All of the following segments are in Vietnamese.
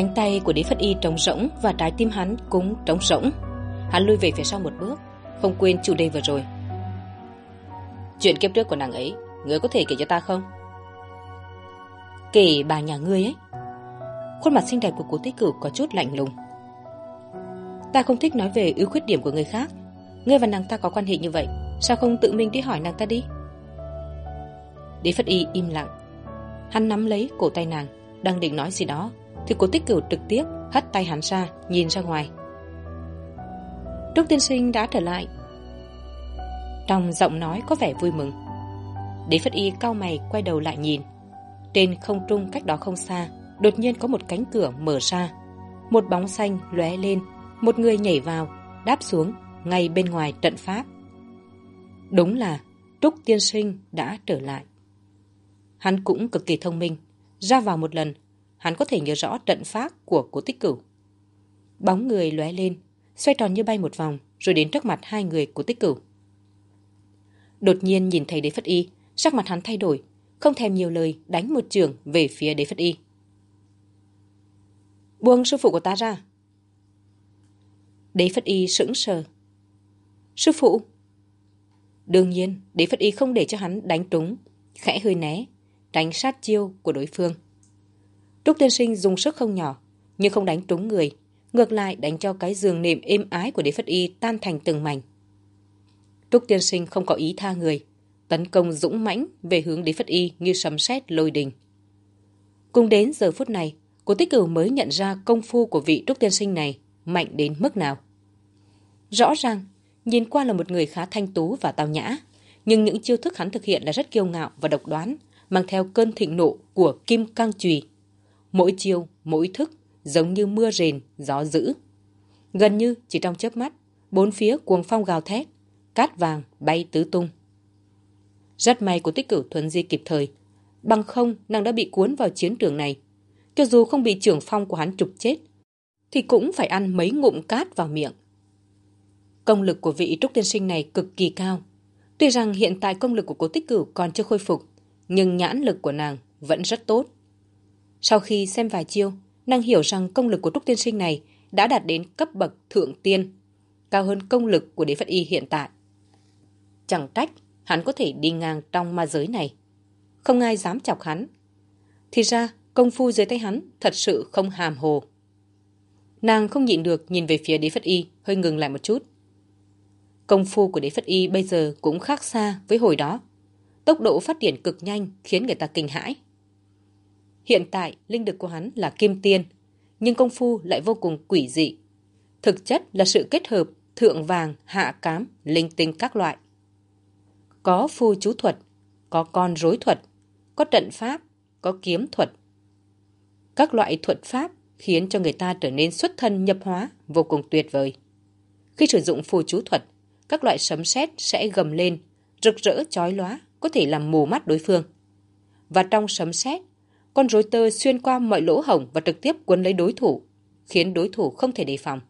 Cánh tay của Đế Phất Y trống rỗng và trái tim hắn cũng trống rỗng. Hắn lui về phía sau một bước, không quên chủ đề vừa rồi. Chuyện kiếp trước của nàng ấy, ngươi có thể kể cho ta không? Kể bà nhà ngươi ấy. Khuôn mặt xinh đẹp của cố tích cửu có chút lạnh lùng. Ta không thích nói về ưu khuyết điểm của người khác. Ngươi và nàng ta có quan hệ như vậy, sao không tự mình đi hỏi nàng ta đi? Đế Phất Y im lặng. Hắn nắm lấy cổ tay nàng, đang định nói gì đó thì cố tích cửu trực tiếp hất tay hắn ra, nhìn ra ngoài. Trúc tiên sinh đã trở lại. Trong giọng nói có vẻ vui mừng. Đế phất y cau mày quay đầu lại nhìn. Trên không trung cách đó không xa, đột nhiên có một cánh cửa mở ra. Một bóng xanh lóe lên, một người nhảy vào, đáp xuống, ngay bên ngoài trận pháp. Đúng là trúc tiên sinh đã trở lại. Hắn cũng cực kỳ thông minh. Ra vào một lần hắn có thể nhớ rõ trận pháp của cố tích cửu. Bóng người lóe lên, xoay tròn như bay một vòng, rồi đến trước mặt hai người cố tích cửu. Đột nhiên nhìn thấy đế phất y, sắc mặt hắn thay đổi, không thèm nhiều lời đánh một trường về phía đế phất y. Buông sư phụ của ta ra. Đế phất y sững sờ. Sư phụ? Đương nhiên, đế phất y không để cho hắn đánh trúng, khẽ hơi né, đánh sát chiêu của đối phương. Trúc tiên sinh dùng sức không nhỏ, nhưng không đánh trúng người, ngược lại đánh cho cái giường nệm êm ái của đế phất y tan thành từng mảnh. Trúc tiên sinh không có ý tha người, tấn công dũng mãnh về hướng đế phất y như sấm sét lôi đình. Cùng đến giờ phút này, cô tích cửu mới nhận ra công phu của vị Trúc tiên sinh này mạnh đến mức nào. Rõ ràng, nhìn qua là một người khá thanh tú và tao nhã, nhưng những chiêu thức hắn thực hiện là rất kiêu ngạo và độc đoán, mang theo cơn thịnh nộ của kim cang trùy mỗi chiều, mỗi thức, giống như mưa rền, gió dữ. Gần như chỉ trong chớp mắt, bốn phía cuồng phong gào thét, cát vàng bay tứ tung. Rất may của tích cửu thuần di kịp thời, bằng không nàng đã bị cuốn vào chiến trường này. Cho dù không bị trưởng phong của hắn trục chết, thì cũng phải ăn mấy ngụm cát vào miệng. Công lực của vị trúc tiên sinh này cực kỳ cao. Tuy rằng hiện tại công lực của cố tích cửu còn chưa khôi phục, nhưng nhãn lực của nàng vẫn rất tốt. Sau khi xem vài chiêu, nàng hiểu rằng công lực của Trúc Tiên Sinh này đã đạt đến cấp bậc thượng tiên, cao hơn công lực của đế Phật Y hiện tại. Chẳng trách hắn có thể đi ngang trong ma giới này. Không ai dám chọc hắn. Thì ra, công phu dưới tay hắn thật sự không hàm hồ. Nàng không nhịn được nhìn về phía đế Phật Y, hơi ngừng lại một chút. Công phu của đế Phật Y bây giờ cũng khác xa với hồi đó. Tốc độ phát triển cực nhanh khiến người ta kinh hãi. Hiện tại, linh lực của hắn là kim tiên, nhưng công phu lại vô cùng quỷ dị. Thực chất là sự kết hợp thượng vàng, hạ cám, linh tinh các loại. Có phu chú thuật, có con rối thuật, có trận pháp, có kiếm thuật. Các loại thuật pháp khiến cho người ta trở nên xuất thân nhập hóa vô cùng tuyệt vời. Khi sử dụng phù chú thuật, các loại sấm sét sẽ gầm lên, rực rỡ chói lóa, có thể làm mù mắt đối phương. Và trong sấm sét con rối tơ xuyên qua mọi lỗ hổng và trực tiếp quấn lấy đối thủ, khiến đối thủ không thể đề phòng.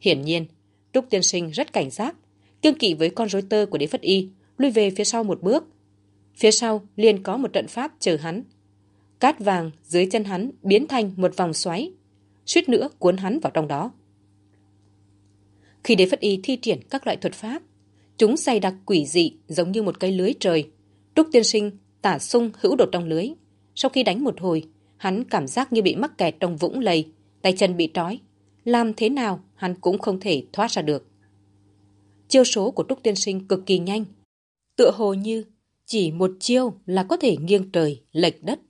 Hiển nhiên, Trúc Tiên Sinh rất cảnh giác, kiêng kỵ với con rối tơ của đế phất y, lui về phía sau một bước. Phía sau liền có một trận pháp chờ hắn. Cát vàng dưới chân hắn biến thành một vòng xoáy, suýt nữa cuốn hắn vào trong đó. Khi đế phất y thi triển các loại thuật pháp, chúng dày đặc quỷ dị giống như một cây lưới trời. Trúc tiên sinh tả sung hữu đột trong lưới. Sau khi đánh một hồi, hắn cảm giác như bị mắc kẹt trong vũng lầy, tay chân bị trói. Làm thế nào hắn cũng không thể thoát ra được. Chiêu số của Trúc tiên sinh cực kỳ nhanh. Tựa hồ như chỉ một chiêu là có thể nghiêng trời, lệch đất.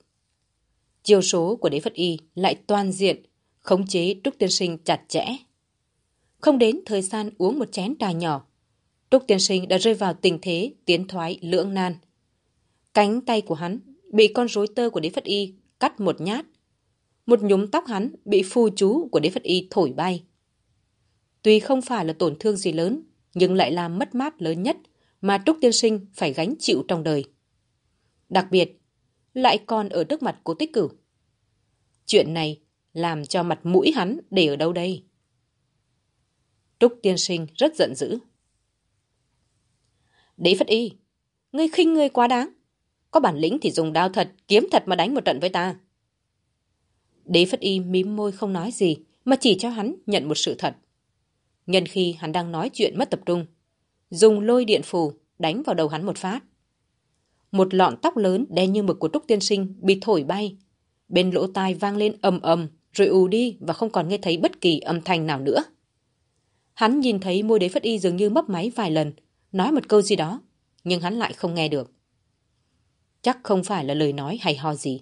Chiêu số của đế phất y lại toàn diện, khống chế Trúc tiên sinh chặt chẽ. Không đến thời gian uống một chén trà nhỏ, Trúc tiên sinh đã rơi vào tình thế tiến thoái lưỡng nan. Cánh tay của hắn bị con rối tơ của đế phất y cắt một nhát. Một nhúm tóc hắn bị phu chú của đế phất y thổi bay. Tuy không phải là tổn thương gì lớn, nhưng lại là mất mát lớn nhất mà Trúc Tiên Sinh phải gánh chịu trong đời. Đặc biệt, lại còn ở trước mặt của tích cửu. Chuyện này làm cho mặt mũi hắn để ở đâu đây? Trúc Tiên Sinh rất giận dữ. Đế Phất Y, ngươi khinh ngươi quá đáng. Có bản lĩnh thì dùng đao thật, kiếm thật mà đánh một trận với ta. Đế Phất Y mím môi không nói gì, mà chỉ cho hắn nhận một sự thật. Nhân khi hắn đang nói chuyện mất tập trung, dùng lôi điện phù đánh vào đầu hắn một phát. Một lọn tóc lớn đen như mực của Trúc Tiên Sinh bị thổi bay. Bên lỗ tai vang lên ầm ầm, rồi ù đi và không còn nghe thấy bất kỳ âm thanh nào nữa. Hắn nhìn thấy môi đế phất y dường như mấp máy vài lần, nói một câu gì đó, nhưng hắn lại không nghe được. Chắc không phải là lời nói hay ho gì.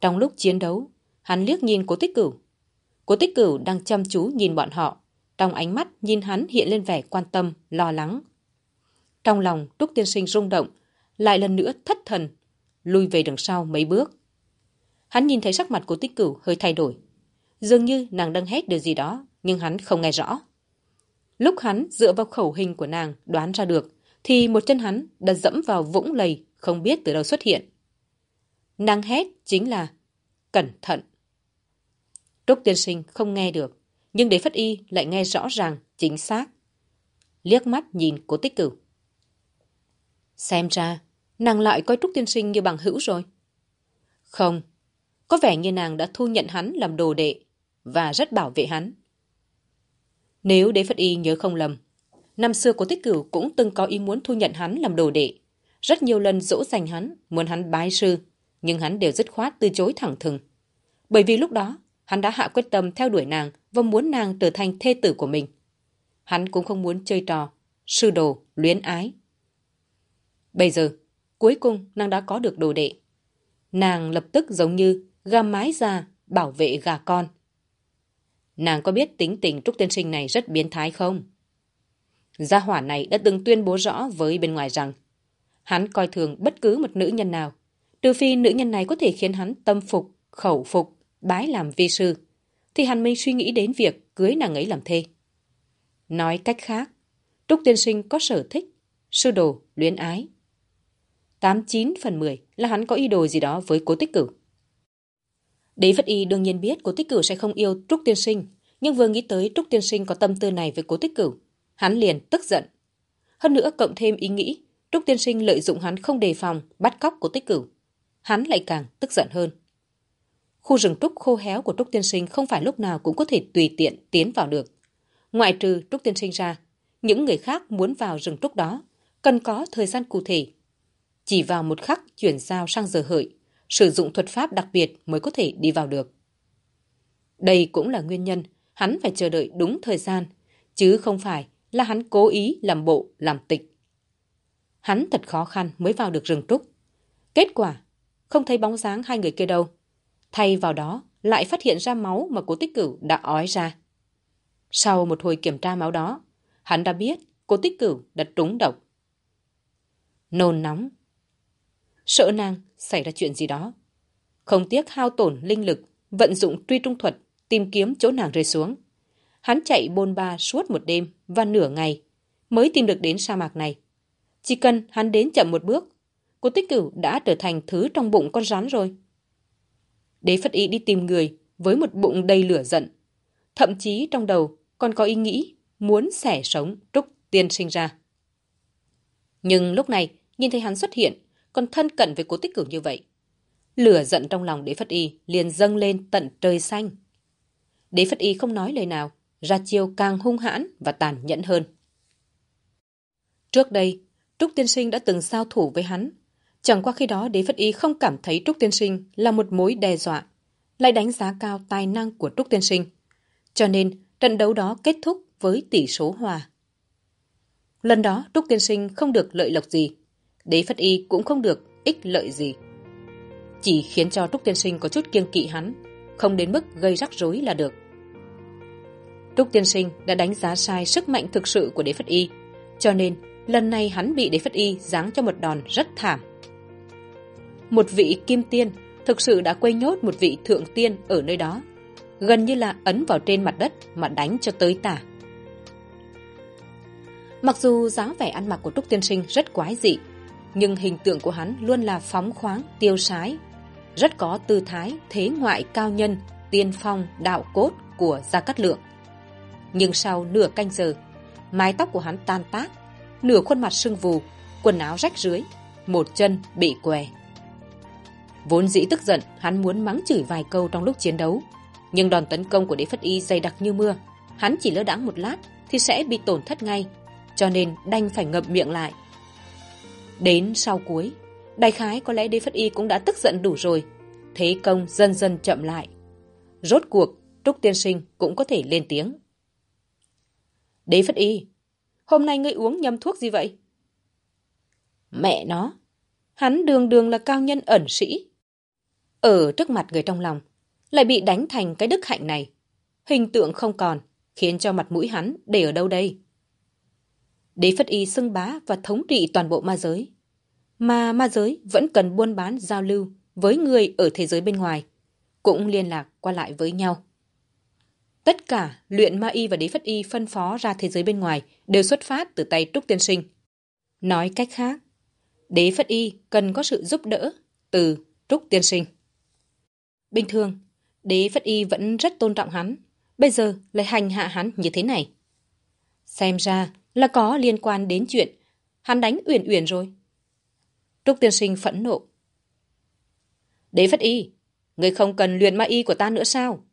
Trong lúc chiến đấu, hắn liếc nhìn cố tích cửu. Cố tích cửu đang chăm chú nhìn bọn họ, trong ánh mắt nhìn hắn hiện lên vẻ quan tâm, lo lắng. Trong lòng Trúc Tiên Sinh rung động, lại lần nữa thất thần, lui về đằng sau mấy bước. Hắn nhìn thấy sắc mặt của tích cửu hơi thay đổi. Dường như nàng đang hét điều gì đó, nhưng hắn không nghe rõ. Lúc hắn dựa vào khẩu hình của nàng đoán ra được, thì một chân hắn đã dẫm vào vũng lầy không biết từ đâu xuất hiện. Nàng hét chính là cẩn thận. Trúc tiên sinh không nghe được, nhưng đế phất y lại nghe rõ ràng, chính xác. Liếc mắt nhìn cố tích cửu. Xem ra, nàng lại coi Trúc tiên sinh như bằng hữu rồi. Không, có vẻ như nàng đã thu nhận hắn làm đồ đệ và rất bảo vệ hắn. Nếu đế Phất Y nhớ không lầm, năm xưa Cố Tích Cửu cũng từng có ý muốn thu nhận hắn làm đồ đệ. Rất nhiều lần dỗ dành hắn, muốn hắn bái sư, nhưng hắn đều dứt khoát từ chối thẳng thừng. Bởi vì lúc đó, hắn đã hạ quyết tâm theo đuổi nàng và muốn nàng trở thành thê tử của mình. Hắn cũng không muốn chơi trò, sư đồ, luyến ái. Bây giờ, cuối cùng nàng đã có được đồ đệ. Nàng lập tức giống như gà mái già bảo vệ gà con. Nàng có biết tính tình Trúc Tiên Sinh này rất biến thái không? Gia hỏa này đã từng tuyên bố rõ với bên ngoài rằng hắn coi thường bất cứ một nữ nhân nào, trừ phi nữ nhân này có thể khiến hắn tâm phục, khẩu phục, bái làm vi sư, thì hắn mới suy nghĩ đến việc cưới nàng ấy làm thê. Nói cách khác, Trúc Tiên Sinh có sở thích, sư đồ, luyến ái. 89 phần 10 là hắn có ý đồ gì đó với cố tích cửu. Đế Phất Y đương nhiên biết cố tích cửu sẽ không yêu Trúc Tiên Sinh, nhưng vừa nghĩ tới Trúc Tiên Sinh có tâm tư này với cố tích cửu, hắn liền tức giận. Hơn nữa cộng thêm ý nghĩ Trúc Tiên Sinh lợi dụng hắn không đề phòng, bắt cóc của tích cửu. Hắn lại càng tức giận hơn. Khu rừng trúc khô héo của Trúc Tiên Sinh không phải lúc nào cũng có thể tùy tiện tiến vào được. Ngoại trừ Trúc Tiên Sinh ra, những người khác muốn vào rừng trúc đó cần có thời gian cụ thể. Chỉ vào một khắc chuyển giao sang giờ hợi, sử dụng thuật pháp đặc biệt mới có thể đi vào được. Đây cũng là nguyên nhân hắn phải chờ đợi đúng thời gian, chứ không phải là hắn cố ý làm bộ, làm tịch. Hắn thật khó khăn mới vào được rừng trúc. Kết quả, không thấy bóng dáng hai người kia đâu. Thay vào đó, lại phát hiện ra máu mà cố tích cửu đã ói ra. Sau một hồi kiểm tra máu đó, hắn đã biết cô tích cửu đã trúng độc. Nôn nóng. Sợ nàng xảy ra chuyện gì đó. Không tiếc hao tổn linh lực, vận dụng truy trung thuật, tìm kiếm chỗ nàng rơi xuống. Hắn chạy bôn ba suốt một đêm và nửa ngày mới tìm được đến sa mạc này. Chỉ cần hắn đến chậm một bước, cô tích cửu đã trở thành thứ trong bụng con rắn rồi. Đế Phất Y đi tìm người với một bụng đầy lửa giận. Thậm chí trong đầu còn có ý nghĩ muốn xẻ sống Trúc Tiên sinh ra. Nhưng lúc này, nhìn thấy hắn xuất hiện, còn thân cận với cố tích cửu như vậy. Lửa giận trong lòng đế phất y liền dâng lên tận trời xanh. Đế phất y không nói lời nào, ra chiêu càng hung hãn và tàn nhẫn hơn. Trước đây, Trúc Tiên Sinh đã từng giao thủ với hắn. Chẳng qua khi đó đế phất y không cảm thấy Trúc Tiên Sinh là một mối đe dọa, lại đánh giá cao tài năng của Trúc Tiên Sinh. Cho nên, trận đấu đó kết thúc với tỷ số hòa. Lần đó Trúc Tiên Sinh không được lợi lộc gì, đế phất y cũng không được ích lợi gì. Chỉ khiến cho Trúc Tiên Sinh có chút kiêng kỵ hắn, không đến mức gây rắc rối là được. Trúc Tiên Sinh đã đánh giá sai sức mạnh thực sự của đế phất y, cho nên lần này hắn bị đế phất y giáng cho một đòn rất thảm. Một vị kim tiên thực sự đã quây nhốt một vị thượng tiên ở nơi đó, gần như là ấn vào trên mặt đất mà đánh cho tới tả. Mặc dù dáng vẻ ăn mặc của Trúc Tiên Sinh rất quái dị, nhưng hình tượng của hắn luôn là phóng khoáng, tiêu sái, rất có tư thái, thế ngoại cao nhân, tiên phong, đạo cốt của Gia Cát Lượng. Nhưng sau nửa canh giờ, mái tóc của hắn tan tác, nửa khuôn mặt sưng vù, quần áo rách rưới, một chân bị què. Vốn dĩ tức giận, hắn muốn mắng chửi vài câu trong lúc chiến đấu. Nhưng đòn tấn công của đế phất y dày đặc như mưa, hắn chỉ lơ đãng một lát thì sẽ bị tổn thất ngay, cho nên đành phải ngậm miệng lại. Đến sau cuối, đại khái có lẽ đế phất y cũng đã tức giận đủ rồi, thế công dần dần chậm lại. Rốt cuộc, Trúc Tiên Sinh cũng có thể lên tiếng. Đế phất y, hôm nay ngươi uống nhầm thuốc gì vậy? Mẹ nó, hắn đường đường là cao nhân ẩn sĩ. Ở trước mặt người trong lòng, lại bị đánh thành cái đức hạnh này. Hình tượng không còn, khiến cho mặt mũi hắn để ở đâu đây? Đế Phất Y xưng bá và thống trị toàn bộ ma giới. Mà ma giới vẫn cần buôn bán giao lưu với người ở thế giới bên ngoài, cũng liên lạc qua lại với nhau. Tất cả luyện ma y và đế phất y phân phó ra thế giới bên ngoài đều xuất phát từ tay Trúc Tiên Sinh. Nói cách khác, đế phất y cần có sự giúp đỡ từ Trúc Tiên Sinh. Bình thường, đế phất y vẫn rất tôn trọng hắn, bây giờ lại hành hạ hắn như thế này. Xem ra là có liên quan đến chuyện hắn đánh Uyển Uyển rồi. Trúc Tiên Sinh phẫn nộ. Đế phất y, người không cần luyện ma y của ta nữa sao?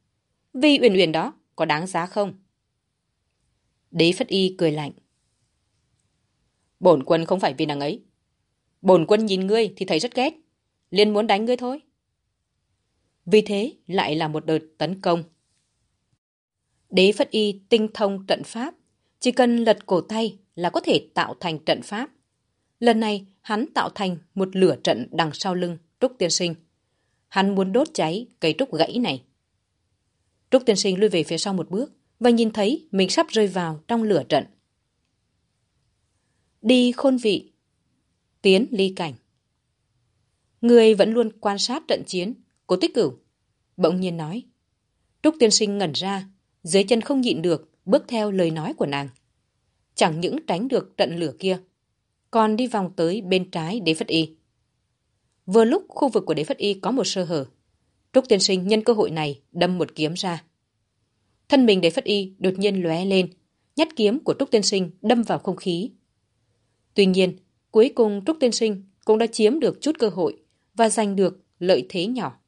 Vì Uyển Uyển đó có đáng giá không? Đế phất y cười lạnh. Bổn quân không phải vì nàng ấy. Bổn quân nhìn ngươi thì thấy rất ghét. liền muốn đánh ngươi thôi. Vì thế lại là một đợt tấn công. Đế Phất Y tinh thông trận pháp, chỉ cần lật cổ tay là có thể tạo thành trận pháp. Lần này hắn tạo thành một lửa trận đằng sau lưng Trúc Tiên Sinh. Hắn muốn đốt cháy cây trúc gãy này. Trúc Tiên Sinh lui về phía sau một bước và nhìn thấy mình sắp rơi vào trong lửa trận. Đi khôn vị, tiến ly cảnh. Người vẫn luôn quan sát trận chiến, cố tích cửu. Bỗng nhiên nói. Trúc Tiên Sinh ngẩn ra, dưới chân không nhịn được, bước theo lời nói của nàng. Chẳng những tránh được trận lửa kia, còn đi vòng tới bên trái đế phất y. Vừa lúc khu vực của đế phất y có một sơ hở, Trúc Tiên Sinh nhân cơ hội này đâm một kiếm ra. Thân mình để phất y đột nhiên lóe lên, nhát kiếm của Trúc Tiên Sinh đâm vào không khí. Tuy nhiên, cuối cùng Trúc Tiên Sinh cũng đã chiếm được chút cơ hội và giành được lợi thế nhỏ.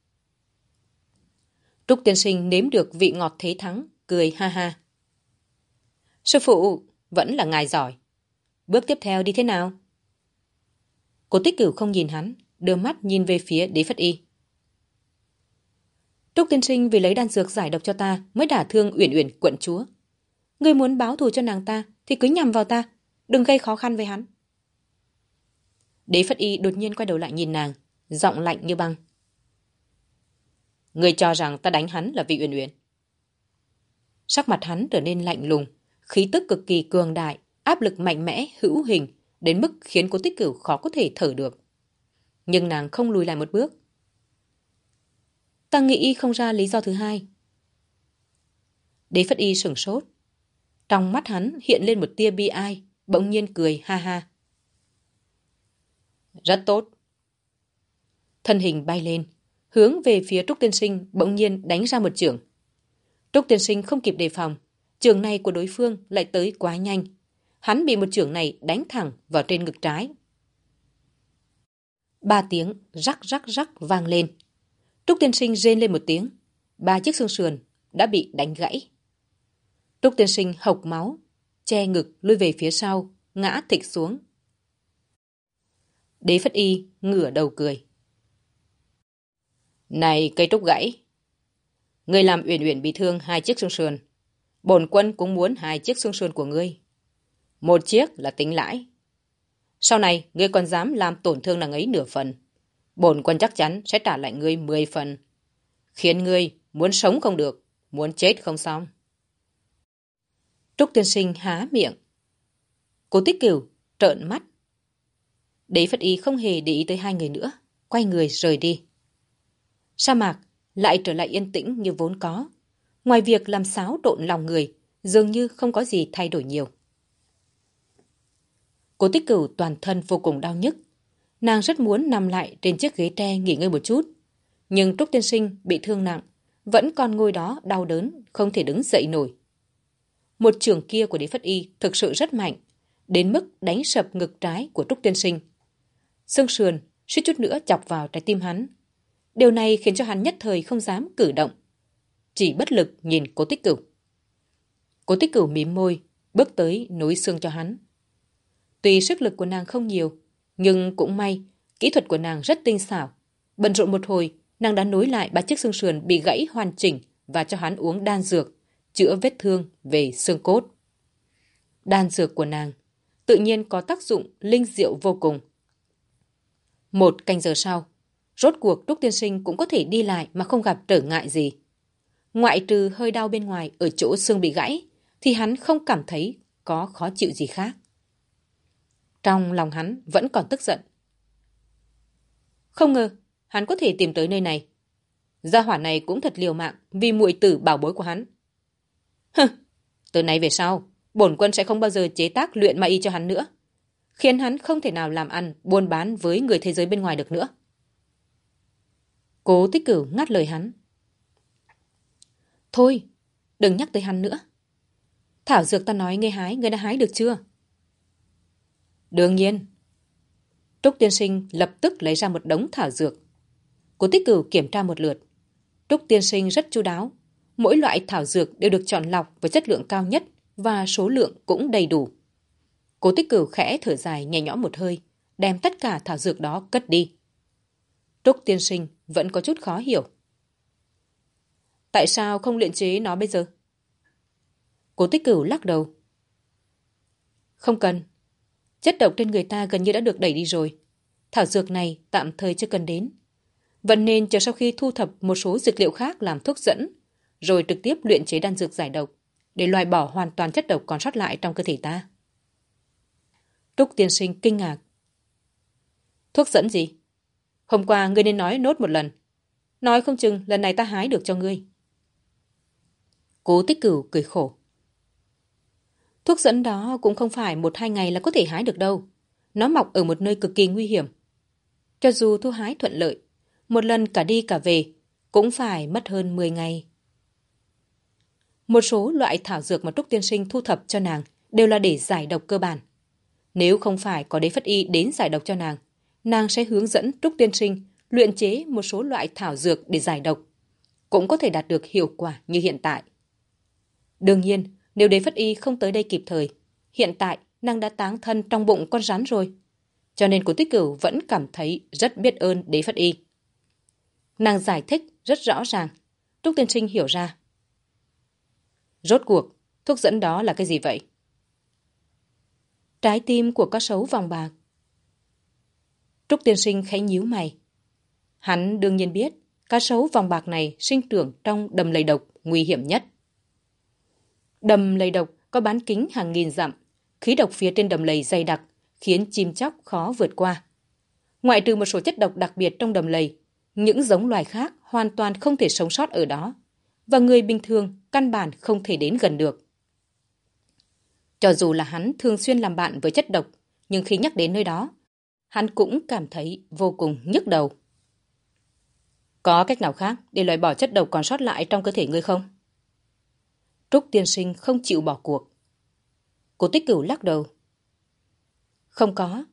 Trúc Tiên Sinh nếm được vị ngọt thế thắng, cười ha ha. Sư phụ, vẫn là ngài giỏi. Bước tiếp theo đi thế nào? Cô tích cửu không nhìn hắn, đưa mắt nhìn về phía đế phất y. Trúc tiên sinh vì lấy đan dược giải độc cho ta mới đả thương Uyển Uyển quận chúa. Ngươi muốn báo thù cho nàng ta thì cứ nhằm vào ta, đừng gây khó khăn với hắn. Đế Phất Y đột nhiên quay đầu lại nhìn nàng, giọng lạnh như băng. Ngươi cho rằng ta đánh hắn là vì Uyển Uyển. Sắc mặt hắn trở nên lạnh lùng, khí tức cực kỳ cường đại, áp lực mạnh mẽ, hữu hình, đến mức khiến cô tích cửu khó có thể thở được. Nhưng nàng không lùi lại một bước, Ta nghĩ không ra lý do thứ hai. Đế Phất Y sửng sốt. Trong mắt hắn hiện lên một tia bi ai, bỗng nhiên cười ha ha. Rất tốt. Thân hình bay lên, hướng về phía Trúc Tiên Sinh bỗng nhiên đánh ra một trường. Trúc Tiên Sinh không kịp đề phòng, trường này của đối phương lại tới quá nhanh. Hắn bị một trường này đánh thẳng vào trên ngực trái. Ba tiếng rắc rắc rắc vang lên. Trúc tiên sinh rên lên một tiếng. Ba chiếc xương sườn đã bị đánh gãy. Trúc tiên sinh hộc máu, che ngực lui về phía sau, ngã thịch xuống. Đế Phất Y ngửa đầu cười. Này cây trúc gãy, ngươi làm uyển uyển bị thương hai chiếc xương sườn. Bổn quân cũng muốn hai chiếc xương sườn của ngươi. Một chiếc là tính lãi. Sau này, ngươi còn dám làm tổn thương nàng ấy nửa phần. Bổn quân chắc chắn sẽ trả lại ngươi mười phần. Khiến ngươi muốn sống không được, muốn chết không xong. Trúc tiên sinh há miệng. Cố tích cửu trợn mắt. Đế Phất Y không hề để ý tới hai người nữa, quay người rời đi. Sa mạc lại trở lại yên tĩnh như vốn có. Ngoài việc làm xáo độn lòng người, dường như không có gì thay đổi nhiều. Cố tích cửu toàn thân vô cùng đau nhức. Nàng rất muốn nằm lại trên chiếc ghế tre nghỉ ngơi một chút. Nhưng Trúc Tiên Sinh bị thương nặng, vẫn còn ngồi đó đau đớn, không thể đứng dậy nổi. Một trường kia của đế phất y thực sự rất mạnh, đến mức đánh sập ngực trái của Trúc Tiên Sinh. Xương sườn suýt chút nữa chọc vào trái tim hắn. Điều này khiến cho hắn nhất thời không dám cử động. Chỉ bất lực nhìn cố tích cửu. Cố tích cửu mím môi, bước tới nối xương cho hắn. Tuy sức lực của nàng không nhiều, nhưng cũng may, kỹ thuật của nàng rất tinh xảo. Bận rộn một hồi, nàng đã nối lại ba chiếc xương sườn bị gãy hoàn chỉnh và cho hắn uống đan dược, chữa vết thương về xương cốt. Đan dược của nàng tự nhiên có tác dụng linh diệu vô cùng. Một canh giờ sau, rốt cuộc Trúc Tiên Sinh cũng có thể đi lại mà không gặp trở ngại gì. Ngoại trừ hơi đau bên ngoài ở chỗ xương bị gãy, thì hắn không cảm thấy có khó chịu gì khác. Trong lòng hắn vẫn còn tức giận. Không ngờ, hắn có thể tìm tới nơi này. Gia hỏa này cũng thật liều mạng vì muội tử bảo bối của hắn. Hừ, từ nay về sau, bổn quân sẽ không bao giờ chế tác luyện ma y cho hắn nữa. Khiến hắn không thể nào làm ăn, buôn bán với người thế giới bên ngoài được nữa. Cố tích cửu ngắt lời hắn. Thôi, đừng nhắc tới hắn nữa. Thảo dược ta nói nghe hái, ngươi đã hái được chưa? Đương nhiên. Trúc tiên sinh lập tức lấy ra một đống thảo dược. Cố tích cửu kiểm tra một lượt. Trúc tiên sinh rất chu đáo. Mỗi loại thảo dược đều được chọn lọc với chất lượng cao nhất và số lượng cũng đầy đủ. Cố tích cửu khẽ thở dài nhẹ nhõm một hơi, đem tất cả thảo dược đó cất đi. Trúc tiên sinh vẫn có chút khó hiểu. Tại sao không luyện chế nó bây giờ? Cố tích cửu lắc đầu. Không cần. Chất độc trên người ta gần như đã được đẩy đi rồi. Thảo dược này tạm thời chưa cần đến. Vẫn nên chờ sau khi thu thập một số dược liệu khác làm thuốc dẫn, rồi trực tiếp luyện chế đan dược giải độc, để loại bỏ hoàn toàn chất độc còn sót lại trong cơ thể ta. Trúc tiên sinh kinh ngạc. Thuốc dẫn gì? Hôm qua ngươi nên nói nốt một lần. Nói không chừng lần này ta hái được cho ngươi. Cố tích cửu cười khổ. Thuốc dẫn đó cũng không phải một hai ngày là có thể hái được đâu. Nó mọc ở một nơi cực kỳ nguy hiểm. Cho dù thu hái thuận lợi, một lần cả đi cả về, cũng phải mất hơn 10 ngày. Một số loại thảo dược mà Trúc Tiên Sinh thu thập cho nàng đều là để giải độc cơ bản. Nếu không phải có đế phất y đến giải độc cho nàng, nàng sẽ hướng dẫn Trúc Tiên Sinh luyện chế một số loại thảo dược để giải độc. Cũng có thể đạt được hiệu quả như hiện tại. Đương nhiên, nếu đế phất y không tới đây kịp thời, hiện tại nàng đã táng thân trong bụng con rắn rồi. Cho nên Cố tích cửu vẫn cảm thấy rất biết ơn đế phất y. Nàng giải thích rất rõ ràng. Trúc Tiên Sinh hiểu ra. Rốt cuộc, thuốc dẫn đó là cái gì vậy? Trái tim của cá sấu vòng bạc. Trúc Tiên Sinh khẽ nhíu mày. Hắn đương nhiên biết cá sấu vòng bạc này sinh trưởng trong đầm lầy độc nguy hiểm nhất. Đầm lầy độc có bán kính hàng nghìn dặm, khí độc phía trên đầm lầy dày đặc, khiến chim chóc khó vượt qua. Ngoại trừ một số chất độc đặc biệt trong đầm lầy, những giống loài khác hoàn toàn không thể sống sót ở đó, và người bình thường căn bản không thể đến gần được. Cho dù là hắn thường xuyên làm bạn với chất độc, nhưng khi nhắc đến nơi đó, hắn cũng cảm thấy vô cùng nhức đầu. Có cách nào khác để loại bỏ chất độc còn sót lại trong cơ thể ngươi không? Trúc tiên sinh không chịu bỏ cuộc. Cô tích cửu lắc đầu. Không có.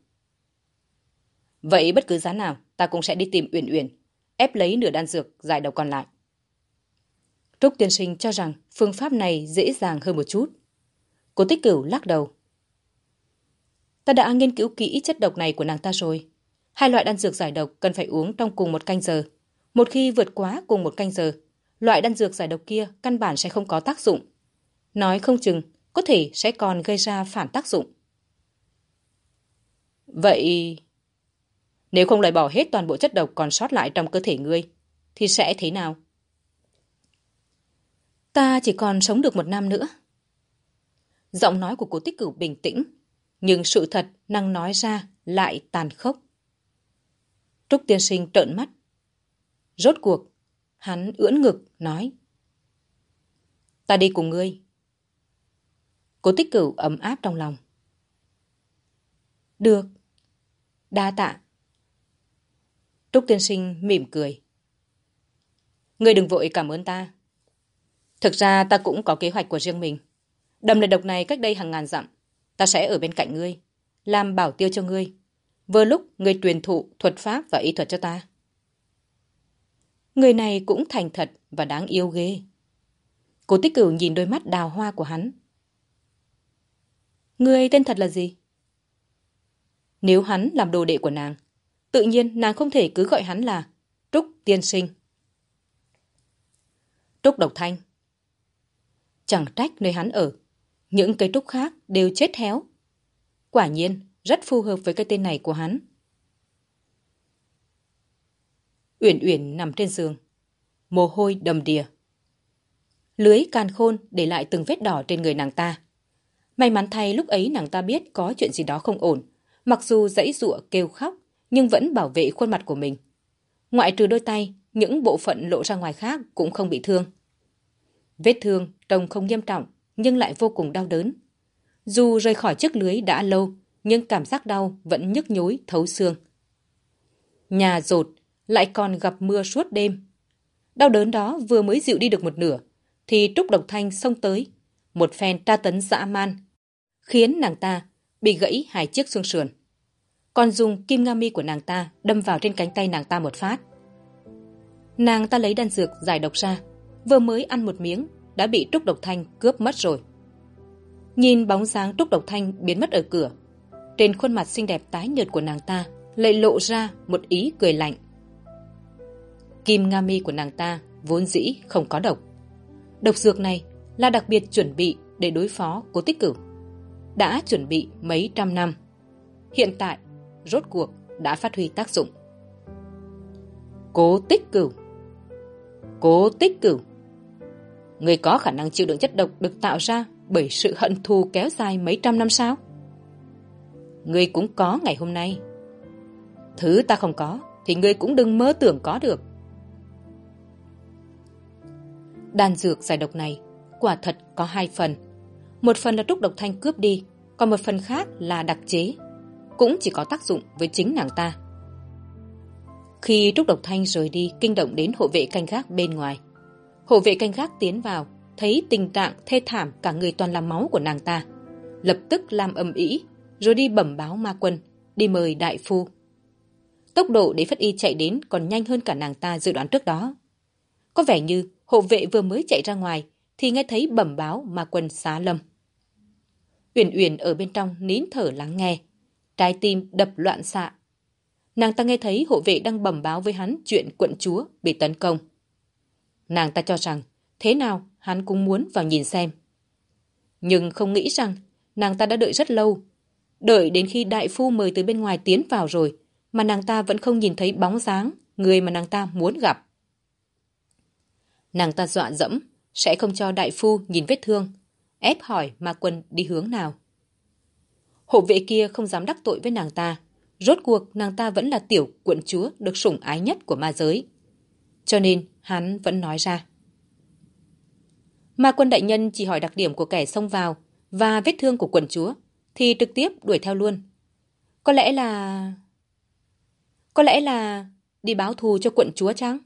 Vậy bất cứ giá nào, ta cũng sẽ đi tìm Uyển Uyển. ép lấy nửa đan dược giải độc còn lại. Trúc tiên sinh cho rằng phương pháp này dễ dàng hơn một chút. Cố tích cửu lắc đầu. Ta đã nghiên cứu kỹ chất độc này của nàng ta rồi. Hai loại đan dược giải độc cần phải uống trong cùng một canh giờ. Một khi vượt quá cùng một canh giờ, loại đan dược giải độc kia căn bản sẽ không có tác dụng. Nói không chừng, có thể sẽ còn gây ra phản tác dụng. Vậy, nếu không loại bỏ hết toàn bộ chất độc còn sót lại trong cơ thể ngươi, thì sẽ thế nào? Ta chỉ còn sống được một năm nữa. Giọng nói của cố tích cửu bình tĩnh, nhưng sự thật năng nói ra lại tàn khốc. Trúc tiên sinh trợn mắt. Rốt cuộc, hắn ưỡn ngực, nói. Ta đi cùng ngươi. Cố tích cửu ấm áp trong lòng. Được. Đa tạ. Trúc tiên sinh mỉm cười. Ngươi đừng vội cảm ơn ta. Thực ra ta cũng có kế hoạch của riêng mình. Đầm lệ độc này cách đây hàng ngàn dặm. Ta sẽ ở bên cạnh ngươi, làm bảo tiêu cho ngươi. Vừa lúc ngươi truyền thụ thuật pháp và y thuật cho ta. Người này cũng thành thật và đáng yêu ghê. Cố tích cửu nhìn đôi mắt đào hoa của hắn. Người tên thật là gì? Nếu hắn làm đồ đệ của nàng, tự nhiên nàng không thể cứ gọi hắn là Trúc Tiên Sinh. Trúc Độc Thanh Chẳng trách nơi hắn ở, những cây trúc khác đều chết héo. Quả nhiên, rất phù hợp với cái tên này của hắn. Uyển Uyển nằm trên giường, mồ hôi đầm đìa. Lưới can khôn để lại từng vết đỏ trên người nàng ta. May mắn thay lúc ấy nàng ta biết có chuyện gì đó không ổn, mặc dù dãy dụa kêu khóc, nhưng vẫn bảo vệ khuôn mặt của mình. Ngoại trừ đôi tay, những bộ phận lộ ra ngoài khác cũng không bị thương. Vết thương trông không nghiêm trọng, nhưng lại vô cùng đau đớn. Dù rời khỏi chiếc lưới đã lâu, nhưng cảm giác đau vẫn nhức nhối thấu xương. Nhà rột, lại còn gặp mưa suốt đêm. Đau đớn đó vừa mới dịu đi được một nửa, thì Trúc Độc Thanh xông tới, một phen tra tấn dã man, khiến nàng ta bị gãy hai chiếc xương sườn. Còn dùng kim nga mi của nàng ta đâm vào trên cánh tay nàng ta một phát. Nàng ta lấy đan dược giải độc ra, vừa mới ăn một miếng đã bị Trúc Độc Thanh cướp mất rồi. Nhìn bóng dáng Trúc Độc Thanh biến mất ở cửa, trên khuôn mặt xinh đẹp tái nhợt của nàng ta lại lộ ra một ý cười lạnh. Kim Nga mi của nàng ta vốn dĩ không có độc. Độc dược này là đặc biệt chuẩn bị để đối phó cố tích cửu. Đã chuẩn bị mấy trăm năm. Hiện tại, rốt cuộc đã phát huy tác dụng. Cố tích cửu Cố tích cửu Người có khả năng chịu đựng chất độc được tạo ra bởi sự hận thù kéo dài mấy trăm năm sao? Người cũng có ngày hôm nay. Thứ ta không có thì người cũng đừng mơ tưởng có được. Đan dược giải độc này quả thật có hai phần. Một phần là Trúc Độc Thanh cướp đi, còn một phần khác là đặc chế. Cũng chỉ có tác dụng với chính nàng ta. Khi Trúc Độc Thanh rời đi kinh động đến hộ vệ canh gác bên ngoài, hộ vệ canh gác tiến vào, thấy tình trạng thê thảm cả người toàn là máu của nàng ta. Lập tức làm âm ĩ, rồi đi bẩm báo ma quân, đi mời đại phu. Tốc độ để phất y chạy đến còn nhanh hơn cả nàng ta dự đoán trước đó. Có vẻ như hộ vệ vừa mới chạy ra ngoài thì nghe thấy bẩm báo mà quân xá lâm. Uyển Uyển ở bên trong nín thở lắng nghe, trái tim đập loạn xạ. Nàng ta nghe thấy hộ vệ đang bẩm báo với hắn chuyện quận chúa bị tấn công. Nàng ta cho rằng thế nào hắn cũng muốn vào nhìn xem. Nhưng không nghĩ rằng nàng ta đã đợi rất lâu. Đợi đến khi đại phu mời từ bên ngoài tiến vào rồi mà nàng ta vẫn không nhìn thấy bóng dáng người mà nàng ta muốn gặp. Nàng ta dọa dẫm, sẽ không cho đại phu nhìn vết thương, ép hỏi ma quân đi hướng nào. Hộ vệ kia không dám đắc tội với nàng ta, rốt cuộc nàng ta vẫn là tiểu quận chúa được sủng ái nhất của ma giới. Cho nên hắn vẫn nói ra. Ma quân đại nhân chỉ hỏi đặc điểm của kẻ xông vào và vết thương của quận chúa, thì trực tiếp đuổi theo luôn. Có lẽ là... Có lẽ là đi báo thù cho quận chúa chăng?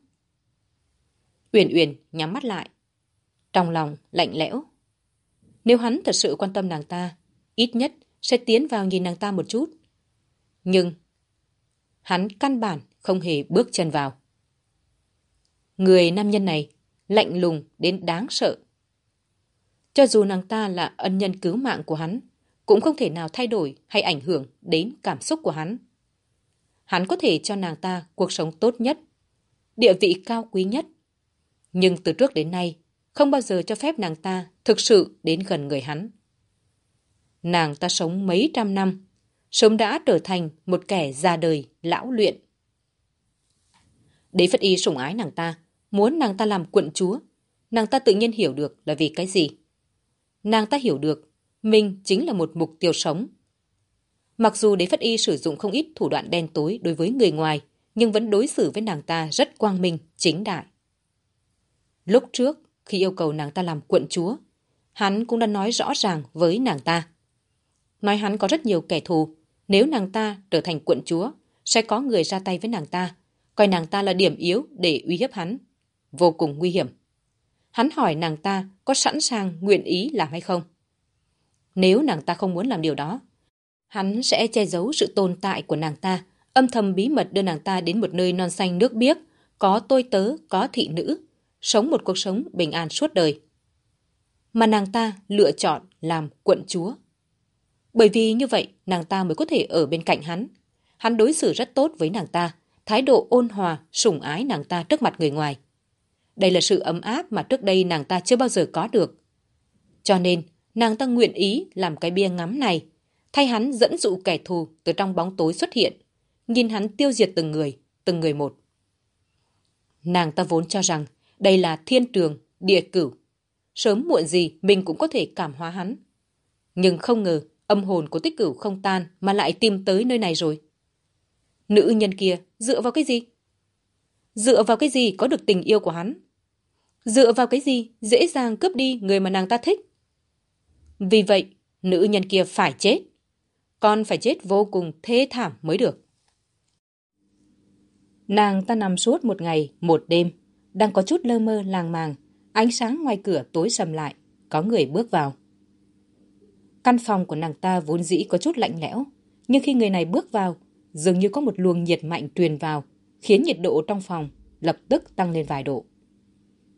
Uyển Uyển nhắm mắt lại. Trong lòng lạnh lẽo. Nếu hắn thật sự quan tâm nàng ta, ít nhất sẽ tiến vào nhìn nàng ta một chút. Nhưng hắn căn bản không hề bước chân vào. Người nam nhân này lạnh lùng đến đáng sợ. Cho dù nàng ta là ân nhân cứu mạng của hắn, cũng không thể nào thay đổi hay ảnh hưởng đến cảm xúc của hắn. Hắn có thể cho nàng ta cuộc sống tốt nhất, địa vị cao quý nhất. Nhưng từ trước đến nay, không bao giờ cho phép nàng ta thực sự đến gần người hắn. Nàng ta sống mấy trăm năm, sớm đã trở thành một kẻ già đời, lão luyện. Đế Phất Y sủng ái nàng ta, muốn nàng ta làm quận chúa. Nàng ta tự nhiên hiểu được là vì cái gì. Nàng ta hiểu được mình chính là một mục tiêu sống. Mặc dù Đế Phất Y sử dụng không ít thủ đoạn đen tối đối với người ngoài, nhưng vẫn đối xử với nàng ta rất quang minh, chính đại. Lúc trước, khi yêu cầu nàng ta làm quận chúa, hắn cũng đã nói rõ ràng với nàng ta. Nói hắn có rất nhiều kẻ thù, nếu nàng ta trở thành quận chúa, sẽ có người ra tay với nàng ta, coi nàng ta là điểm yếu để uy hiếp hắn. Vô cùng nguy hiểm. Hắn hỏi nàng ta có sẵn sàng nguyện ý làm hay không. Nếu nàng ta không muốn làm điều đó, hắn sẽ che giấu sự tồn tại của nàng ta, âm thầm bí mật đưa nàng ta đến một nơi non xanh nước biếc, có tôi tớ, có thị nữ, sống một cuộc sống bình an suốt đời. Mà nàng ta lựa chọn làm quận chúa. Bởi vì như vậy, nàng ta mới có thể ở bên cạnh hắn. Hắn đối xử rất tốt với nàng ta, thái độ ôn hòa, sủng ái nàng ta trước mặt người ngoài. Đây là sự ấm áp mà trước đây nàng ta chưa bao giờ có được. Cho nên, nàng ta nguyện ý làm cái bia ngắm này, thay hắn dẫn dụ kẻ thù từ trong bóng tối xuất hiện, nhìn hắn tiêu diệt từng người, từng người một. Nàng ta vốn cho rằng đây là thiên trường, địa cửu. Sớm muộn gì mình cũng có thể cảm hóa hắn. Nhưng không ngờ âm hồn của tích cửu không tan mà lại tìm tới nơi này rồi. Nữ nhân kia dựa vào cái gì? Dựa vào cái gì có được tình yêu của hắn? Dựa vào cái gì dễ dàng cướp đi người mà nàng ta thích? Vì vậy, nữ nhân kia phải chết. con phải chết vô cùng thê thảm mới được. Nàng ta nằm suốt một ngày, một đêm, đang có chút lơ mơ làng màng, ánh sáng ngoài cửa tối sầm lại, có người bước vào. Căn phòng của nàng ta vốn dĩ có chút lạnh lẽo, nhưng khi người này bước vào, dường như có một luồng nhiệt mạnh truyền vào, khiến nhiệt độ trong phòng lập tức tăng lên vài độ.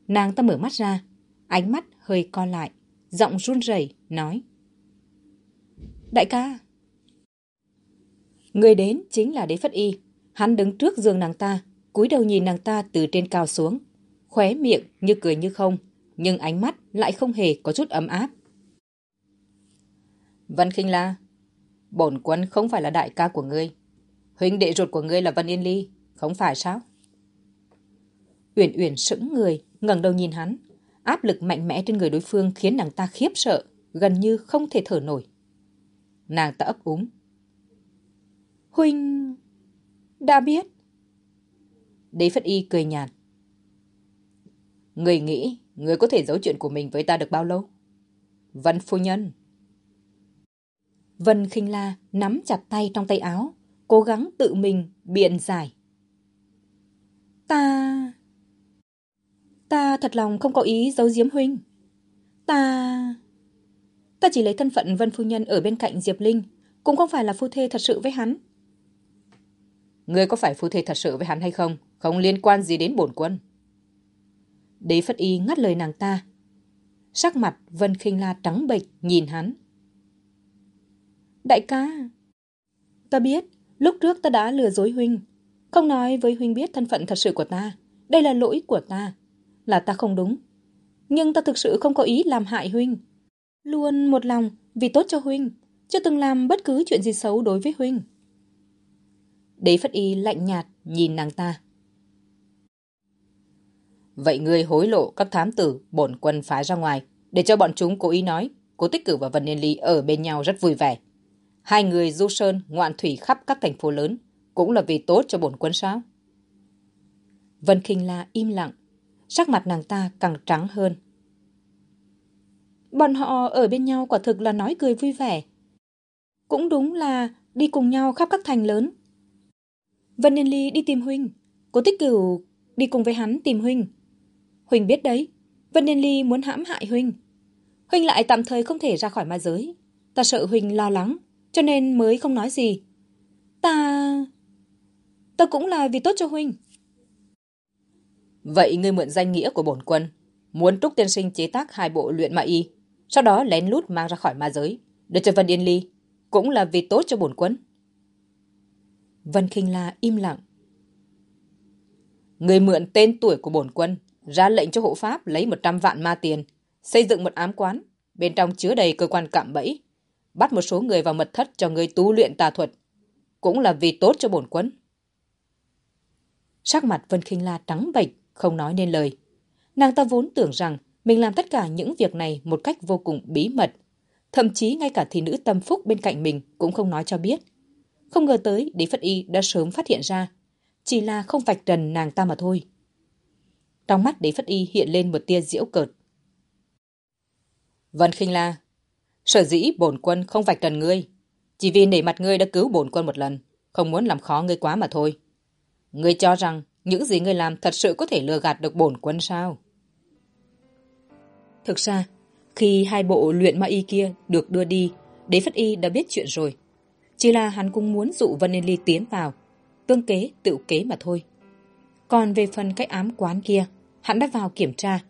Nàng ta mở mắt ra, ánh mắt hơi co lại, giọng run rẩy nói. Đại ca! Người đến chính là đế phất y. Hắn đứng trước giường nàng ta, cúi đầu nhìn nàng ta từ trên cao xuống. Khóe miệng như cười như không, nhưng ánh mắt lại không hề có chút ấm áp. Văn Kinh La, bổn quân không phải là đại ca của ngươi. Huynh đệ ruột của ngươi là Văn Yên Ly, không phải sao? Uyển Uyển sững người, ngẩng đầu nhìn hắn. Áp lực mạnh mẽ trên người đối phương khiến nàng ta khiếp sợ, gần như không thể thở nổi. Nàng ta ấp úng. Huynh... đã biết. Đế Phất Y cười nhạt. Người nghĩ người có thể giấu chuyện của mình với ta được bao lâu? Vân phu nhân. Vân khinh la nắm chặt tay trong tay áo, cố gắng tự mình biện giải. Ta... Ta thật lòng không có ý giấu giếm huynh. Ta... Ta chỉ lấy thân phận Vân Phu Nhân ở bên cạnh Diệp Linh, cũng không phải là phu thê thật sự với hắn. Ngươi có phải phu thê thật sự với hắn hay không? Không liên quan gì đến bổn quân. Đế Phất Y ngắt lời nàng ta. Sắc mặt Vân Kinh La trắng bệch nhìn hắn. Đại ca, ta biết, lúc trước ta đã lừa dối huynh. Không nói với huynh biết thân phận thật sự của ta. Đây là lỗi của ta. Là ta không đúng. Nhưng ta thực sự không có ý làm hại huynh. Luôn một lòng vì tốt cho huynh. Chưa từng làm bất cứ chuyện gì xấu đối với huynh. Đế Phất Y lạnh nhạt nhìn nàng ta. Vậy ngươi hối lộ các thám tử bổn quân phái ra ngoài để cho bọn chúng cố ý nói cố tích cử và Vân Niên Ly ở bên nhau rất vui vẻ. Hai người du sơn ngoạn thủy khắp các thành phố lớn cũng là vì tốt cho bổn quân sao? Vân Kinh La im lặng, sắc mặt nàng ta càng trắng hơn. Bọn họ ở bên nhau quả thực là nói cười vui vẻ. Cũng đúng là đi cùng nhau khắp các thành lớn. Vân Niên Ly đi tìm Huynh, cố tích cửu đi cùng với hắn tìm Huynh. Huynh biết đấy, Vân Niên Ly muốn hãm hại Huynh. Huynh lại tạm thời không thể ra khỏi ma giới. Ta sợ Huynh lo lắng, cho nên mới không nói gì. Ta... Ta cũng là vì tốt cho Huynh. Vậy ngươi mượn danh nghĩa của bổn quân, muốn Trúc Tiên Sinh chế tác hai bộ luyện ma y, sau đó lén lút mang ra khỏi ma giới, để cho Vân Yên Ly, cũng là vì tốt cho bổn quân. Vân Kinh La im lặng. Người mượn tên tuổi của bổn quân, ra lệnh cho hộ pháp lấy 100 vạn ma tiền, xây dựng một ám quán, bên trong chứa đầy cơ quan cạm bẫy, bắt một số người vào mật thất cho người tu luyện tà thuật, cũng là vì tốt cho bổn quân. Sắc mặt Vân Kinh La trắng bệch, không nói nên lời. Nàng ta vốn tưởng rằng mình làm tất cả những việc này một cách vô cùng bí mật. Thậm chí ngay cả thị nữ tâm phúc bên cạnh mình cũng không nói cho biết. Không ngờ tới Đế Phất Y đã sớm phát hiện ra. Chỉ là không vạch trần nàng ta mà thôi. Trong mắt Đế Phất Y hiện lên một tia diễu cợt. Vân Kinh La, sở dĩ bổn quân không vạch trần ngươi. Chỉ vì nể mặt ngươi đã cứu bổn quân một lần, không muốn làm khó ngươi quá mà thôi. Ngươi cho rằng những gì ngươi làm thật sự có thể lừa gạt được bổn quân sao? Thực ra, khi hai bộ luyện ma y kia được đưa đi, Đế Phất Y đã biết chuyện rồi. Chỉ là hắn cũng muốn dụ Vân Yên Ly tiến vào, tương kế tự kế mà thôi. Còn về phần cái ám quán kia, hắn đã vào kiểm tra.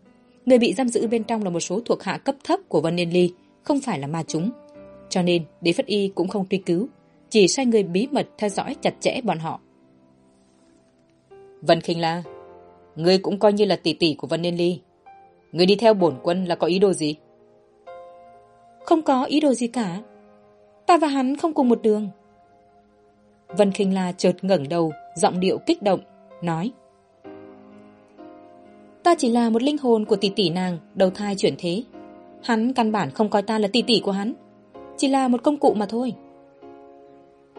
Người bị giam giữ bên trong là một số thuộc hạ cấp thấp của Vân Yên Ly, không phải là ma chúng. Cho nên, Đế Phất Y cũng không truy cứu, chỉ sai người bí mật theo dõi chặt chẽ bọn họ. Vân Kinh La, ngươi cũng coi như là tỷ tỷ của Vân Yên Ly. Ngươi đi theo bổn quân là có ý đồ gì? Không có ý đồ gì cả. Ta và hắn không cùng một đường. Vân Kinh La chợt ngẩng đầu, giọng điệu kích động, nói. Ta chỉ là một linh hồn của tỷ tỷ nàng, đầu thai chuyển thế. Hắn căn bản không coi ta là tỷ tỷ của hắn. Chỉ là một công cụ mà thôi.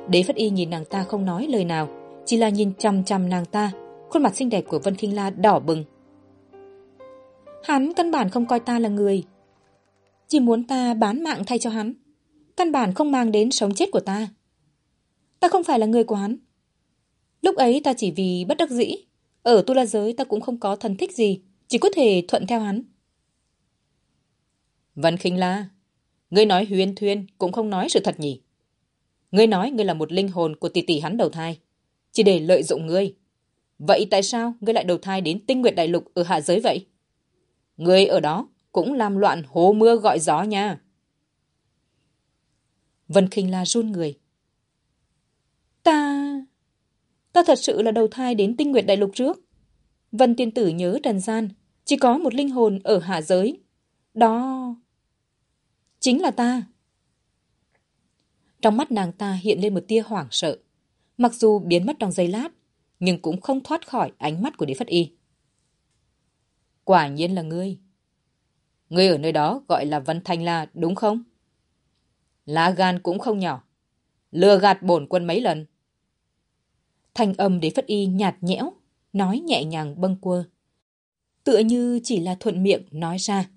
Đế Phất Y nhìn nàng ta không nói lời nào, chỉ là nhìn chăm chăm nàng ta, khuôn mặt xinh đẹp của Vân Kinh La đỏ bừng. Hắn căn bản không coi ta là người. Chỉ muốn ta bán mạng thay cho hắn. Căn bản không mang đến sống chết của ta. Ta không phải là người của hắn. Lúc ấy ta chỉ vì bất đắc dĩ. Ở tu la giới ta cũng không có thần thích gì. Chỉ có thể thuận theo hắn. văn khinh La, ngươi nói huyên thuyên cũng không nói sự thật nhỉ. Ngươi nói ngươi là một linh hồn của tỷ tỷ hắn đầu thai. Chỉ để lợi dụng ngươi. Vậy tại sao ngươi lại đầu thai đến tinh nguyệt đại lục ở hạ giới vậy? Ngươi ở đó cũng làm loạn hố mưa gọi gió nha. Vân Kinh La run người. Ta... Ta thật sự là đầu thai đến tinh nguyệt đại lục trước. Vân tiên tử nhớ trần gian, chỉ có một linh hồn ở hạ giới. Đó... Chính là ta. Trong mắt nàng ta hiện lên một tia hoảng sợ. Mặc dù biến mất trong giây lát, nhưng cũng không thoát khỏi ánh mắt của Đế Phất Y. Quả nhiên là ngươi. Ngươi ở nơi đó gọi là Vân Thanh La đúng không? Lá gan cũng không nhỏ. Lừa gạt bổn quân mấy lần. Thanh âm Đế Phất Y nhạt nhẽo, nói nhẹ nhàng bâng quơ. Tựa như chỉ là thuận miệng nói ra,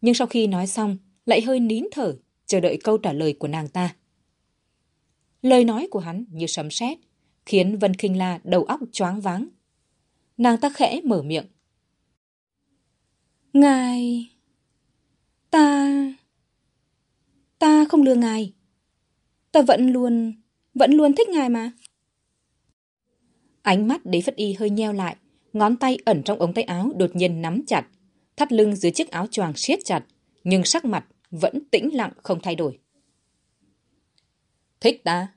nhưng sau khi nói xong lại hơi nín thở, chờ đợi câu trả lời của nàng ta. Lời nói của hắn như sấm sét, khiến Vân Kinh La đầu óc choáng váng. Nàng ta khẽ mở miệng. Ngài... Ta... Ta không lừa ngài. Ta vẫn luôn... vẫn luôn thích ngài mà. Ánh mắt đế phất y hơi nheo lại, ngón tay ẩn trong ống tay áo đột nhiên nắm chặt, thắt lưng dưới chiếc áo choàng siết chặt, nhưng sắc mặt vẫn tĩnh lặng không thay đổi. Thích ta?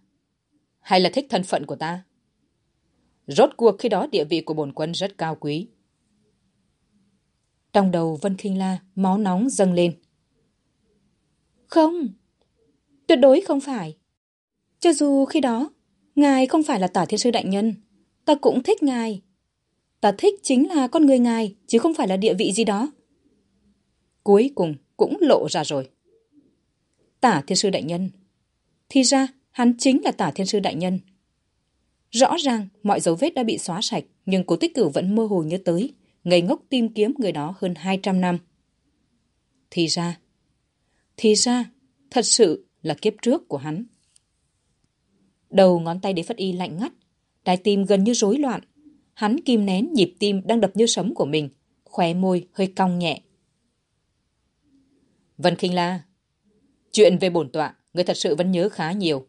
hay là thích thân phận của ta? Rốt cuộc khi đó địa vị của bổn quân rất cao quý. Trong đầu Vân Kinh La máu nóng dâng lên. Không, tuyệt đối không phải. Cho dù khi đó, ngài không phải là tả thiên sư đại nhân, ta cũng thích ngài. Ta thích chính là con người ngài, chứ không phải là địa vị gì đó. Cuối cùng cũng lộ ra rồi. Tả thiên sư đại nhân. Thì ra, Hắn chính là tả thiên sư đại nhân. Rõ ràng mọi dấu vết đã bị xóa sạch, nhưng cố tích cửu vẫn mơ hồ nhớ tới, ngây ngốc tìm kiếm người đó hơn 200 năm. Thì ra, thì ra, thật sự là kiếp trước của hắn. Đầu ngón tay đế phất y lạnh ngắt, trái tim gần như rối loạn. Hắn kìm nén nhịp tim đang đập như sấm của mình, khóe môi hơi cong nhẹ. Vân Kinh La, chuyện về bổn tọa, người thật sự vẫn nhớ khá nhiều.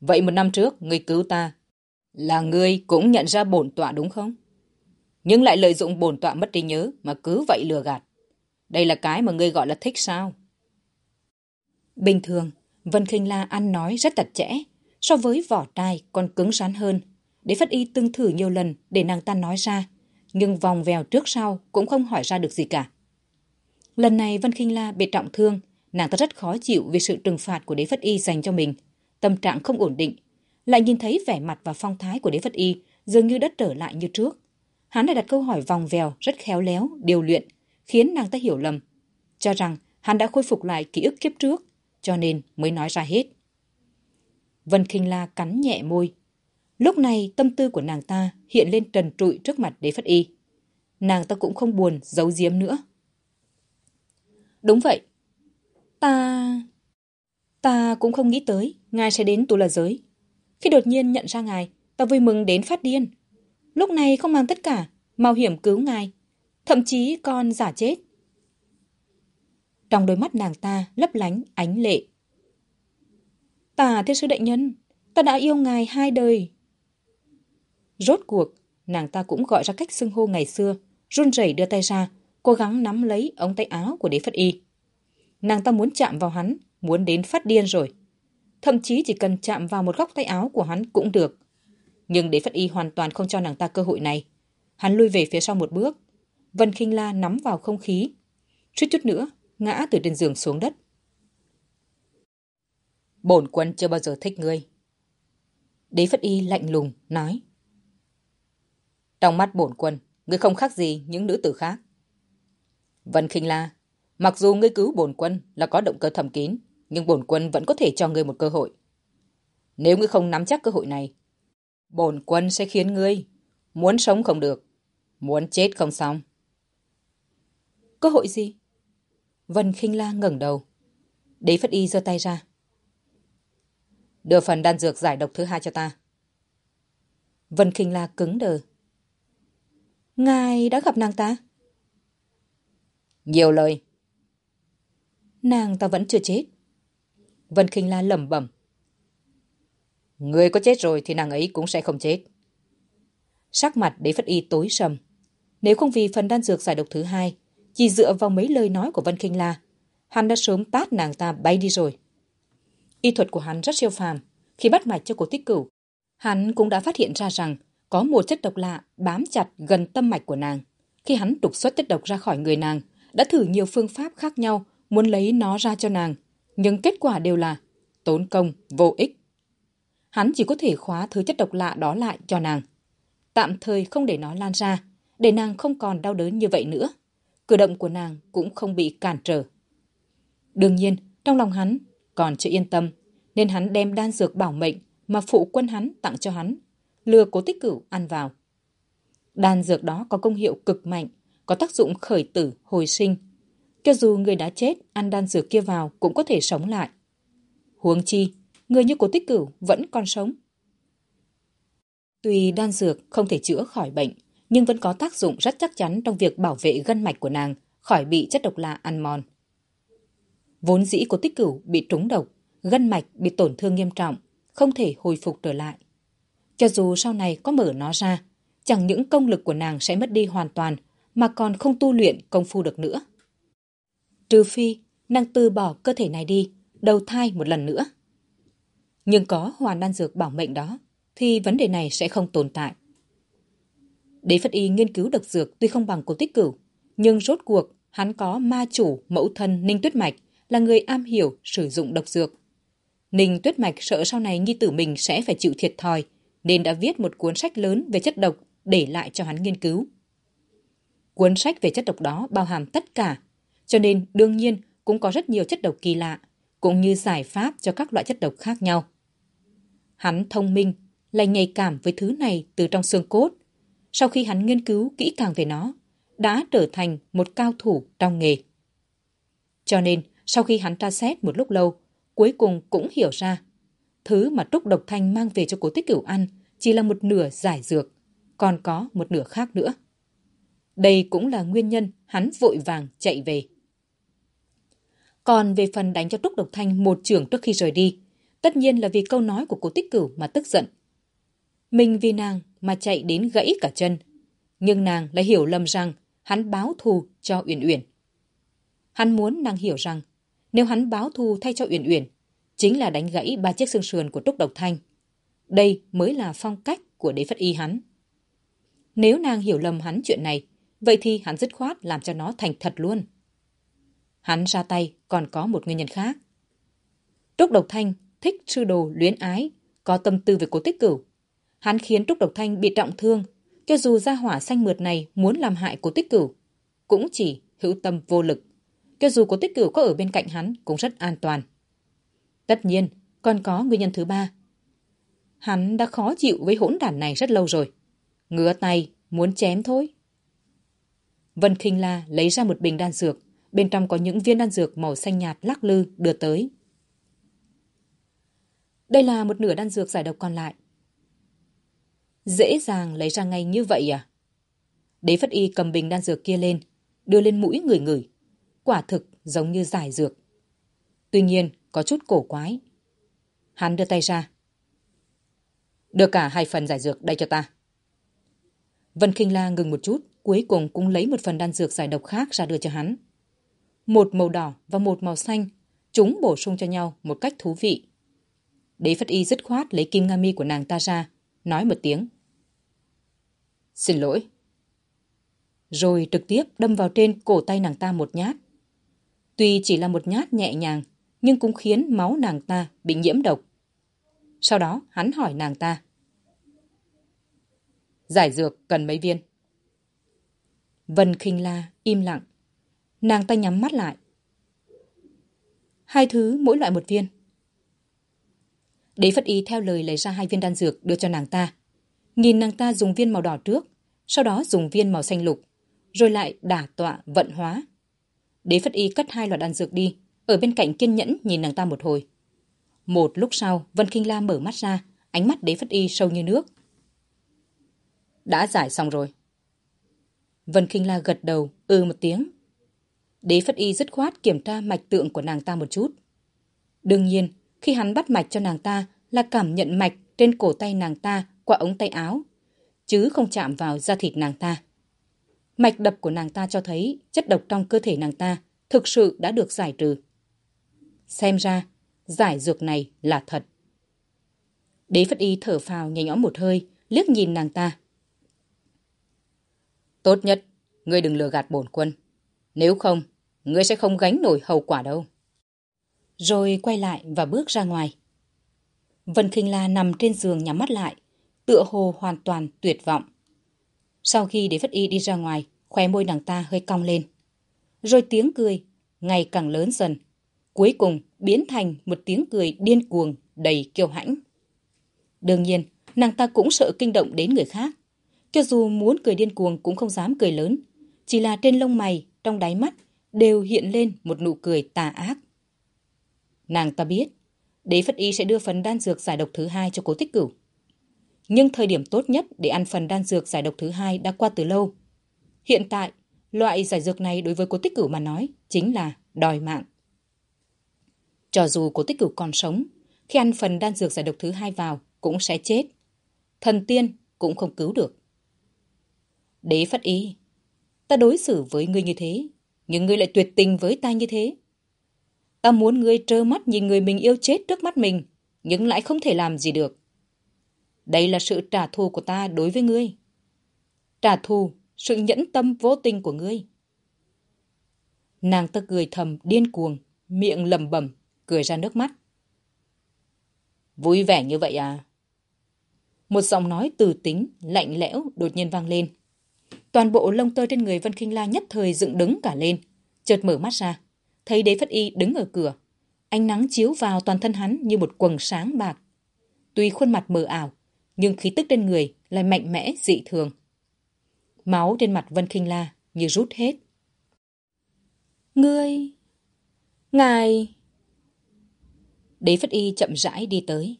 Vậy một năm trước, người cứu ta. Là người cũng nhận ra bổn tọa đúng không? nhưng lại lợi dụng bổn tọa mất trí nhớ mà cứ vậy lừa gạt. Đây là cái mà ngươi gọi là thích sao? Bình thường, Vân Kinh La ăn nói rất chặt chẽ, so với vỏ tai còn cứng rắn hơn. Đế Phất Y từng thử nhiều lần để nàng ta nói ra, nhưng vòng vèo trước sau cũng không hỏi ra được gì cả. Lần này Vân Kinh La bị trọng thương, nàng ta rất khó chịu vì sự trừng phạt của Đế Phất Y dành cho mình. Tâm trạng không ổn định, lại nhìn thấy vẻ mặt và phong thái của Đế Phất Y dường như đất trở lại như trước. Hắn lại đặt câu hỏi vòng vèo rất khéo léo, điều luyện, khiến nàng ta hiểu lầm, cho rằng hắn đã khôi phục lại ký ức kiếp trước, cho nên mới nói ra hết. Vân Kinh La cắn nhẹ môi. Lúc này tâm tư của nàng ta hiện lên trần trụi trước mặt đế phất y. Nàng ta cũng không buồn giấu giếm nữa. Đúng vậy. Ta... Ta cũng không nghĩ tới ngài sẽ đến tù la giới. Khi đột nhiên nhận ra ngài, ta vui mừng đến phát điên. Lúc này không mang tất cả, mạo hiểm cứu ngài. Thậm chí còn giả chết. Trong đôi mắt nàng ta lấp lánh ánh lệ. Tả thiên sư đại nhân, ta đã yêu ngài hai đời. Rốt cuộc, nàng ta cũng gọi ra cách xưng hô ngày xưa, run rẩy đưa tay ra, cố gắng nắm lấy ống tay áo của đế phất y. Nàng ta muốn chạm vào hắn, muốn đến phát điên rồi. Thậm chí chỉ cần chạm vào một góc tay áo của hắn cũng được. Nhưng đế phất y hoàn toàn không cho nàng ta cơ hội này. Hắn lui về phía sau một bước. Vân khinh La nắm vào không khí. Chút chút nữa, ngã từ trên giường xuống đất. Bổn quân chưa bao giờ thích ngươi. Đế Phất Y lạnh lùng, nói. Trong mắt bổn quân, ngươi không khác gì những nữ tử khác. Vân Kinh La, mặc dù ngươi cứu bổn quân là có động cơ thầm kín, nhưng bổn quân vẫn có thể cho ngươi một cơ hội. Nếu ngươi không nắm chắc cơ hội này, bổn quân sẽ khiến ngươi muốn sống không được, muốn chết không xong. Cơ hội gì? Vân Kinh La ngẩng đầu. Đế Phất Y giơ tay ra. Đưa phần đan dược giải độc thứ hai cho ta. Vân Kinh La cứng đờ. Ngài đã gặp nàng ta? Nhiều lời. Nàng ta vẫn chưa chết. Vân Kinh La lẩm bẩm. Người có chết rồi thì nàng ấy cũng sẽ không chết. Sắc mặt đế phất y tối sầm. Nếu không vì phần đan dược giải độc thứ hai, chỉ dựa vào mấy lời nói của Vân Kinh La, hắn đã sớm tát nàng ta bay đi rồi. Y thuật của hắn rất siêu phàm. Khi bắt mạch cho cổ tích cửu, hắn cũng đã phát hiện ra rằng có một chất độc lạ bám chặt gần tâm mạch của nàng. Khi hắn trục xuất chất độc ra khỏi người nàng, đã thử nhiều phương pháp khác nhau muốn lấy nó ra cho nàng, nhưng kết quả đều là tốn công, vô ích. Hắn chỉ có thể khóa thứ chất độc lạ đó lại cho nàng. Tạm thời không để nó lan ra, để nàng không còn đau đớn như vậy nữa. Cử động của nàng cũng không bị cản trở. Đương nhiên, trong lòng hắn còn chưa yên tâm, nên hắn đem đan dược bảo mệnh mà phụ quân hắn tặng cho hắn, lừa cố tích cửu ăn vào. Đan dược đó có công hiệu cực mạnh, có tác dụng khởi tử, hồi sinh. Cho dù người đã chết, ăn đan dược kia vào cũng có thể sống lại. Huống chi, người như cố tích cửu vẫn còn sống. Tuy đan dược không thể chữa khỏi bệnh, nhưng vẫn có tác dụng rất chắc chắn trong việc bảo vệ gân mạch của nàng khỏi bị chất độc lạ ăn mòn. Vốn dĩ của tích cửu bị trúng độc, gân mạch bị tổn thương nghiêm trọng, không thể hồi phục trở lại. Cho dù sau này có mở nó ra, chẳng những công lực của nàng sẽ mất đi hoàn toàn, mà còn không tu luyện công phu được nữa. Trừ phi, nàng từ bỏ cơ thể này đi, đầu thai một lần nữa. Nhưng có hoàn đan dược bảo mệnh đó, thì vấn đề này sẽ không tồn tại. Đế Phất Y nghiên cứu độc dược tuy không bằng cổ tích cửu, nhưng rốt cuộc hắn có ma chủ mẫu thân Ninh Tuyết Mạch là người am hiểu sử dụng độc dược. Ninh Tuyết Mạch sợ sau này nghi tử mình sẽ phải chịu thiệt thòi, nên đã viết một cuốn sách lớn về chất độc để lại cho hắn nghiên cứu. Cuốn sách về chất độc đó bao hàm tất cả, cho nên đương nhiên cũng có rất nhiều chất độc kỳ lạ, cũng như giải pháp cho các loại chất độc khác nhau. Hắn thông minh, lại nhạy cảm với thứ này từ trong xương cốt. Sau khi hắn nghiên cứu kỹ càng về nó, đã trở thành một cao thủ trong nghề. Cho nên, sau khi hắn tra xét một lúc lâu, cuối cùng cũng hiểu ra. Thứ mà Trúc Độc Thanh mang về cho cố tích cửu ăn chỉ là một nửa giải dược, còn có một nửa khác nữa. Đây cũng là nguyên nhân hắn vội vàng chạy về. Còn về phần đánh cho Trúc Độc Thanh một trường trước khi rời đi, tất nhiên là vì câu nói của cố tích cửu mà tức giận. Mình vì nàng mà chạy đến gãy cả chân. Nhưng nàng lại hiểu lầm rằng hắn báo thù cho Uyển Uyển. Hắn muốn nàng hiểu rằng nếu hắn báo thù thay cho Uyển Uyển, chính là đánh gãy ba chiếc xương sườn của Trúc Độc Thanh. Đây mới là phong cách của đế phất y hắn. Nếu nàng hiểu lầm hắn chuyện này, vậy thì hắn dứt khoát làm cho nó thành thật luôn. Hắn ra tay còn có một nguyên nhân khác. Trúc Độc Thanh thích sư đồ luyến ái, có tâm tư về cố tích cửu. Hắn khiến Trúc Độc Thanh bị trọng thương, cho dù gia hỏa xanh mượt này muốn làm hại cố tích cửu, cũng chỉ hữu tâm vô lực. Cho dù cố tích cửu có ở bên cạnh hắn cũng rất an toàn. Tất nhiên, còn có nguyên nhân thứ ba. Hắn đã khó chịu với hỗn đản này rất lâu rồi. Ngứa tay, muốn chém thôi. Vân Kinh La lấy ra một bình đan dược, bên trong có những viên đan dược màu xanh nhạt lắc lư đưa tới. Đây là một nửa đan dược giải độc còn lại. Dễ dàng lấy ra ngay như vậy à? Đế Phất Y cầm bình đan dược kia lên, đưa lên mũi người người. Quả thực giống như giải dược. Tuy nhiên, có chút cổ quái. Hắn đưa tay ra. Đưa cả hai phần giải dược đây cho ta. Vân Kinh La ngừng một chút, cuối cùng cũng lấy một phần đan dược giải độc khác ra đưa cho hắn. Một màu đỏ và một màu xanh, chúng bổ sung cho nhau một cách thú vị. Đế Phất Y dứt khoát lấy kim nga mi của nàng ta ra, nói một tiếng. Xin lỗi. Rồi trực tiếp đâm vào trên cổ tay nàng ta một nhát. Tuy chỉ là một nhát nhẹ nhàng, nhưng cũng khiến máu nàng ta bị nhiễm độc. Sau đó hắn hỏi nàng ta. Giải dược cần mấy viên? Vân khinh la im lặng. Nàng ta nhắm mắt lại. Hai thứ mỗi loại một viên. Đế Phất Y theo lời lấy ra hai viên đan dược đưa cho nàng ta. Nhìn nàng ta dùng viên màu đỏ trước, sau đó dùng viên màu xanh lục, rồi lại đả tọa vận hóa. Đế Phất Y cất hai loại đan dược đi, ở bên cạnh kiên nhẫn nhìn nàng ta một hồi. Một lúc sau, Vân Kinh La mở mắt ra, ánh mắt Đế Phất Y sâu như nước. Đã giải xong rồi. Vân Kinh La gật đầu, ừ một tiếng. Đế Phất Y dứt khoát kiểm tra mạch tượng của nàng ta một chút. Đương nhiên, khi hắn bắt mạch cho nàng ta là cảm nhận mạch trên cổ tay nàng ta qua ống tay áo, chứ không chạm vào da thịt nàng ta. Mạch đập của nàng ta cho thấy chất độc trong cơ thể nàng ta thực sự đã được giải trừ. Xem ra, giải dược này là thật. Đế Phất Y thở phào nhẹ nhõm một hơi, liếc nhìn nàng ta. Tốt nhất, ngươi đừng lừa gạt bổn quân. Nếu không, ngươi sẽ không gánh nổi hậu quả đâu. Rồi quay lại và bước ra ngoài. Vân Kinh La nằm trên giường nhắm mắt lại, tựa hồ hoàn toàn tuyệt vọng. Sau khi Đế Phất Y đi ra ngoài, khóe môi nàng ta hơi cong lên. Rồi tiếng cười, ngày càng lớn dần. Cuối cùng biến thành một tiếng cười điên cuồng, đầy kiêu hãnh. Đương nhiên, nàng ta cũng sợ kinh động đến người khác. Cho dù muốn cười điên cuồng cũng không dám cười lớn. Chỉ là trên lông mày, trong đáy mắt, đều hiện lên một nụ cười tà ác. Nàng ta biết, đế phất y sẽ đưa phần đan dược giải độc thứ hai cho cố tích cửu. Nhưng thời điểm tốt nhất để ăn phần đan dược giải độc thứ hai đã qua từ lâu. Hiện tại, loại giải dược này đối với cố tích cửu mà nói chính là đòi mạng. Cho dù cố tích cửu còn sống, khi ăn phần đan dược giải độc thứ hai vào cũng sẽ chết. Thần tiên cũng không cứu được. Đế phất y, ta đối xử với ngươi như thế, nhưng ngươi lại tuyệt tình với ta như thế. Ta muốn ngươi trơ mắt nhìn người mình yêu chết trước mắt mình, nhưng lại không thể làm gì được. Đây là sự trả thù của ta đối với ngươi. Trả thù, sự nhẫn tâm vô tình của ngươi. Nàng ta cười thầm điên cuồng, miệng lầm bẩm cười ra nước mắt. Vui vẻ như vậy à? Một giọng nói từ tính, lạnh lẽo đột nhiên vang lên. Toàn bộ lông tơ trên người Vân Kinh La nhất thời dựng đứng cả lên, chợt mở mắt ra, thấy Đế Phất Y đứng ở cửa. Ánh nắng chiếu vào toàn thân hắn như một quầng sáng bạc. Tuy khuôn mặt mờ ảo, nhưng khí tức trên người lại mạnh mẽ dị thường. Máu trên mặt Vân Kinh La như rút hết. Ngươi... Ngài... Đế Phất Y chậm rãi đi tới.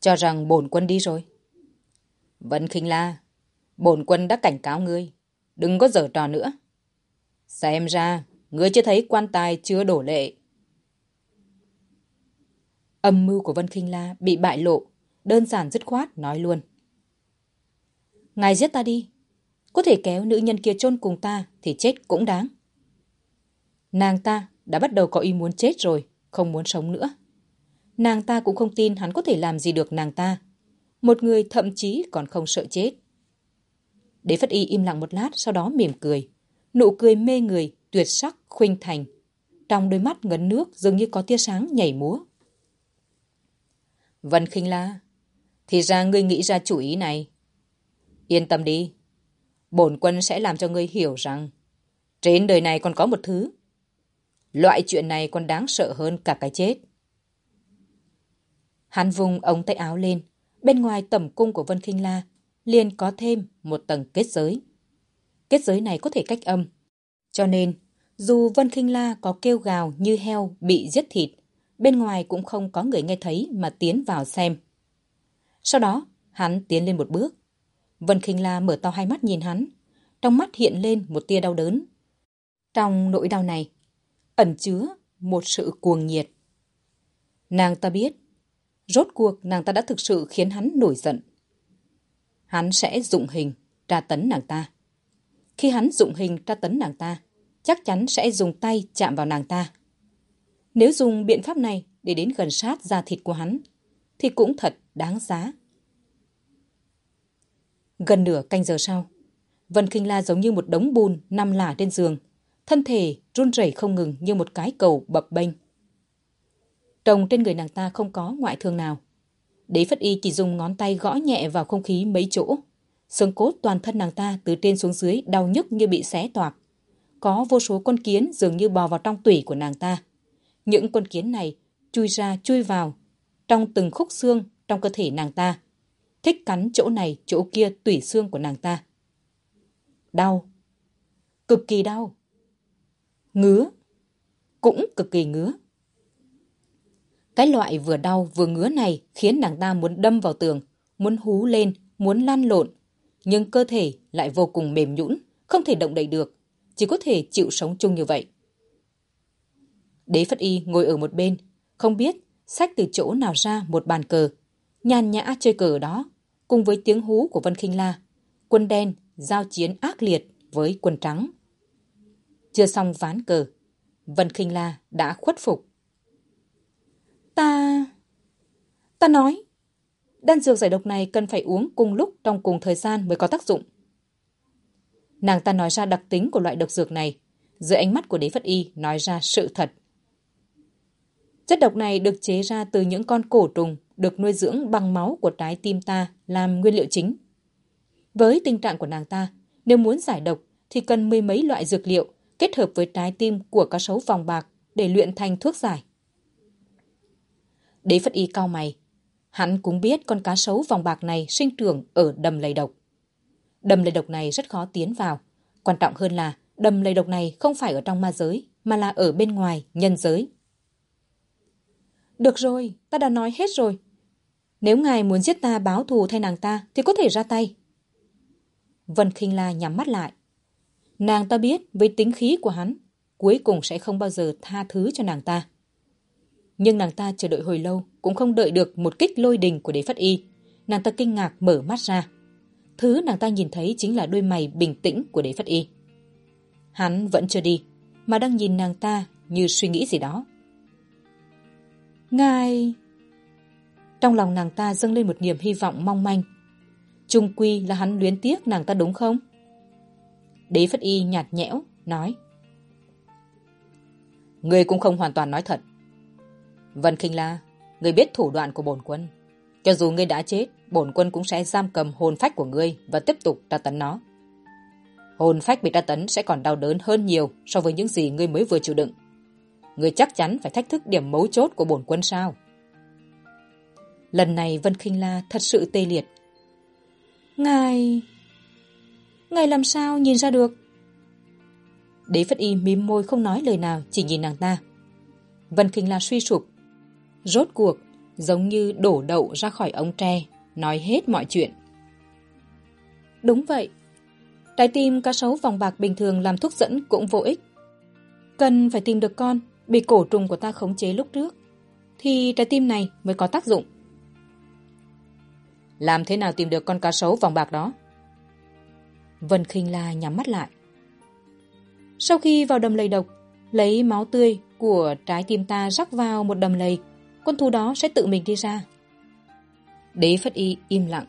Cho rằng bổn quân đi rồi. Vân Kinh La, bổn quân đã cảnh cáo ngươi, đừng có dở trò nữa. Xem ra, ngươi chưa thấy quan tài chưa đổ lệ. Âm mưu của Vân Kinh La bị bại lộ, đơn giản dứt khoát nói luôn. ngài giết ta đi. Có thể kéo nữ nhân kia chôn cùng ta thì chết cũng đáng. Nàng ta đã bắt đầu có ý muốn chết rồi, không muốn sống nữa. Nàng ta cũng không tin hắn có thể làm gì được nàng ta. Một người thậm chí còn không sợ chết. Đế Phất Y im lặng một lát, sau đó mỉm cười. Nụ cười mê người, tuyệt sắc, khuynh thành. Trong đôi mắt ngấn nước dường như có tia sáng nhảy múa. Vân khinh la, thì ra ngươi nghĩ ra chủ ý này. Yên tâm đi, bổn quân sẽ làm cho ngươi hiểu rằng trên đời này còn có một thứ. Loại chuyện này còn đáng sợ hơn cả cái chết. Hắn vùng ống tay áo lên, bên ngoài tầm cung của Vân khinh La liền có thêm một tầng kết giới. Kết giới này có thể cách âm. Cho nên, dù Vân kinh La có kêu gào như heo bị giết thịt, bên ngoài cũng không có người nghe thấy mà tiến vào xem. Sau đó, hắn tiến lên một bước. Vân kinh La mở to hai mắt nhìn hắn, trong mắt hiện lên một tia đau đớn. Trong nỗi đau này, ẩn chứa một sự cuồng nhiệt. Nàng ta biết, rốt cuộc nàng ta đã thực sự khiến hắn nổi giận. Hắn sẽ dụng hình, tra tấn nàng ta. Khi hắn dụng hình tra tấn nàng ta, chắc chắn sẽ dùng tay chạm vào nàng ta. Nếu dùng biện pháp này để đến gần sát da thịt của hắn, thì cũng thật đáng giá. Gần nửa canh giờ sau, Vân Kinh La giống như một đống bùn nằm lả trên giường, thân thể run rẩy không ngừng như một cái cầu bập bênh. Trồng trên người nàng ta không có ngoại thương nào. Đế Phất Y chỉ dùng ngón tay gõ nhẹ vào không khí mấy chỗ. Xương cốt toàn thân nàng ta từ trên xuống dưới đau nhức như bị xé toạc. Có vô số con kiến dường như bò vào trong tủy của nàng ta. Những con kiến này chui ra chui vào trong từng khúc xương trong cơ thể nàng ta. Thích cắn chỗ này chỗ kia tủy xương của nàng ta. Đau. Cực kỳ đau. Ngứa. Cũng cực kỳ ngứa. Cái loại vừa đau vừa ngứa này khiến nàng ta muốn đâm vào tường, muốn hú lên, muốn lăn lộn. Nhưng cơ thể lại vô cùng mềm nhũn, không thể động đậy được, chỉ có thể chịu sống chung như vậy. Đế Phất Y ngồi ở một bên, không biết sách từ chỗ nào ra một bàn cờ. Nhàn nhã chơi cờ đó, cùng với tiếng hú của Vân Kinh La. Quân đen giao chiến ác liệt với quân trắng. Chưa xong ván cờ, Vân Kinh La đã khuất phục. Ta... Ta nói, đan dược giải độc này cần phải uống cùng lúc trong cùng thời gian mới có tác dụng. Nàng ta nói ra đặc tính của loại độc dược này, dưới ánh mắt của đế phất y nói ra sự thật. Chất độc này được chế ra từ những con cổ trùng được nuôi dưỡng bằng máu của trái tim ta làm nguyên liệu chính. Với tình trạng của nàng ta, nếu muốn giải độc thì cần mười mấy loại dược liệu kết hợp với trái tim của cá sấu vòng bạc để luyện thành thuốc giải. Đế Phất Y cao mày. Hắn cũng biết con cá sấu vòng bạc này sinh trưởng ở đầm lầy độc. Đầm lầy độc này rất khó tiến vào. Quan trọng hơn là đầm lầy độc này không phải ở trong ma giới, mà là ở bên ngoài nhân giới. Được rồi, ta đã nói hết rồi. Nếu ngài muốn giết ta báo thù thay nàng ta thì có thể ra tay. Vân Kinh La nhắm mắt lại. Nàng ta biết với tính khí của hắn, cuối cùng sẽ không bao giờ tha thứ cho nàng ta. Nhưng nàng ta chờ đợi hồi lâu cũng không đợi được một kích lôi đình của đế phất y. Nàng ta kinh ngạc mở mắt ra. Thứ nàng ta nhìn thấy chính là đôi mày bình tĩnh của đế phất y. Hắn vẫn chưa đi, mà đang nhìn nàng ta như suy nghĩ gì đó. Ngài... Trong lòng nàng ta dâng lên một niềm hy vọng mong manh. Trung quy là hắn luyến tiếc nàng ta đúng không? Đế Phất Y nhạt nhẽo, nói. Người cũng không hoàn toàn nói thật. Vân Kinh La, người biết thủ đoạn của bổn quân. Cho dù ngươi đã chết, bổn quân cũng sẽ giam cầm hồn phách của ngươi và tiếp tục tra tấn nó. Hồn phách bị tra tấn sẽ còn đau đớn hơn nhiều so với những gì ngươi mới vừa chịu đựng. Ngươi chắc chắn phải thách thức điểm mấu chốt của bổn quân sao? Lần này Vân Kinh La thật sự tê liệt. Ngài... Ngài làm sao nhìn ra được? Đế Phất Y mím môi không nói lời nào, chỉ nhìn nàng ta. Vân Kinh La suy sụp, Rốt cuộc, giống như đổ đậu ra khỏi ống tre, nói hết mọi chuyện. Đúng vậy. Trái tim cá sấu vòng bạc bình thường làm thuốc dẫn cũng vô ích. Cần phải tìm được con bị cổ trùng của ta khống chế lúc trước, thì trái tim này mới có tác dụng. Làm thế nào tìm được con cá sấu vòng bạc đó? Vân khinh la nhắm mắt lại. Sau khi vào đầm lầy độc, lấy máu tươi của trái tim ta rắc vào một đầm lầy, con thú đó sẽ tự mình đi ra. Đế Phất Y im lặng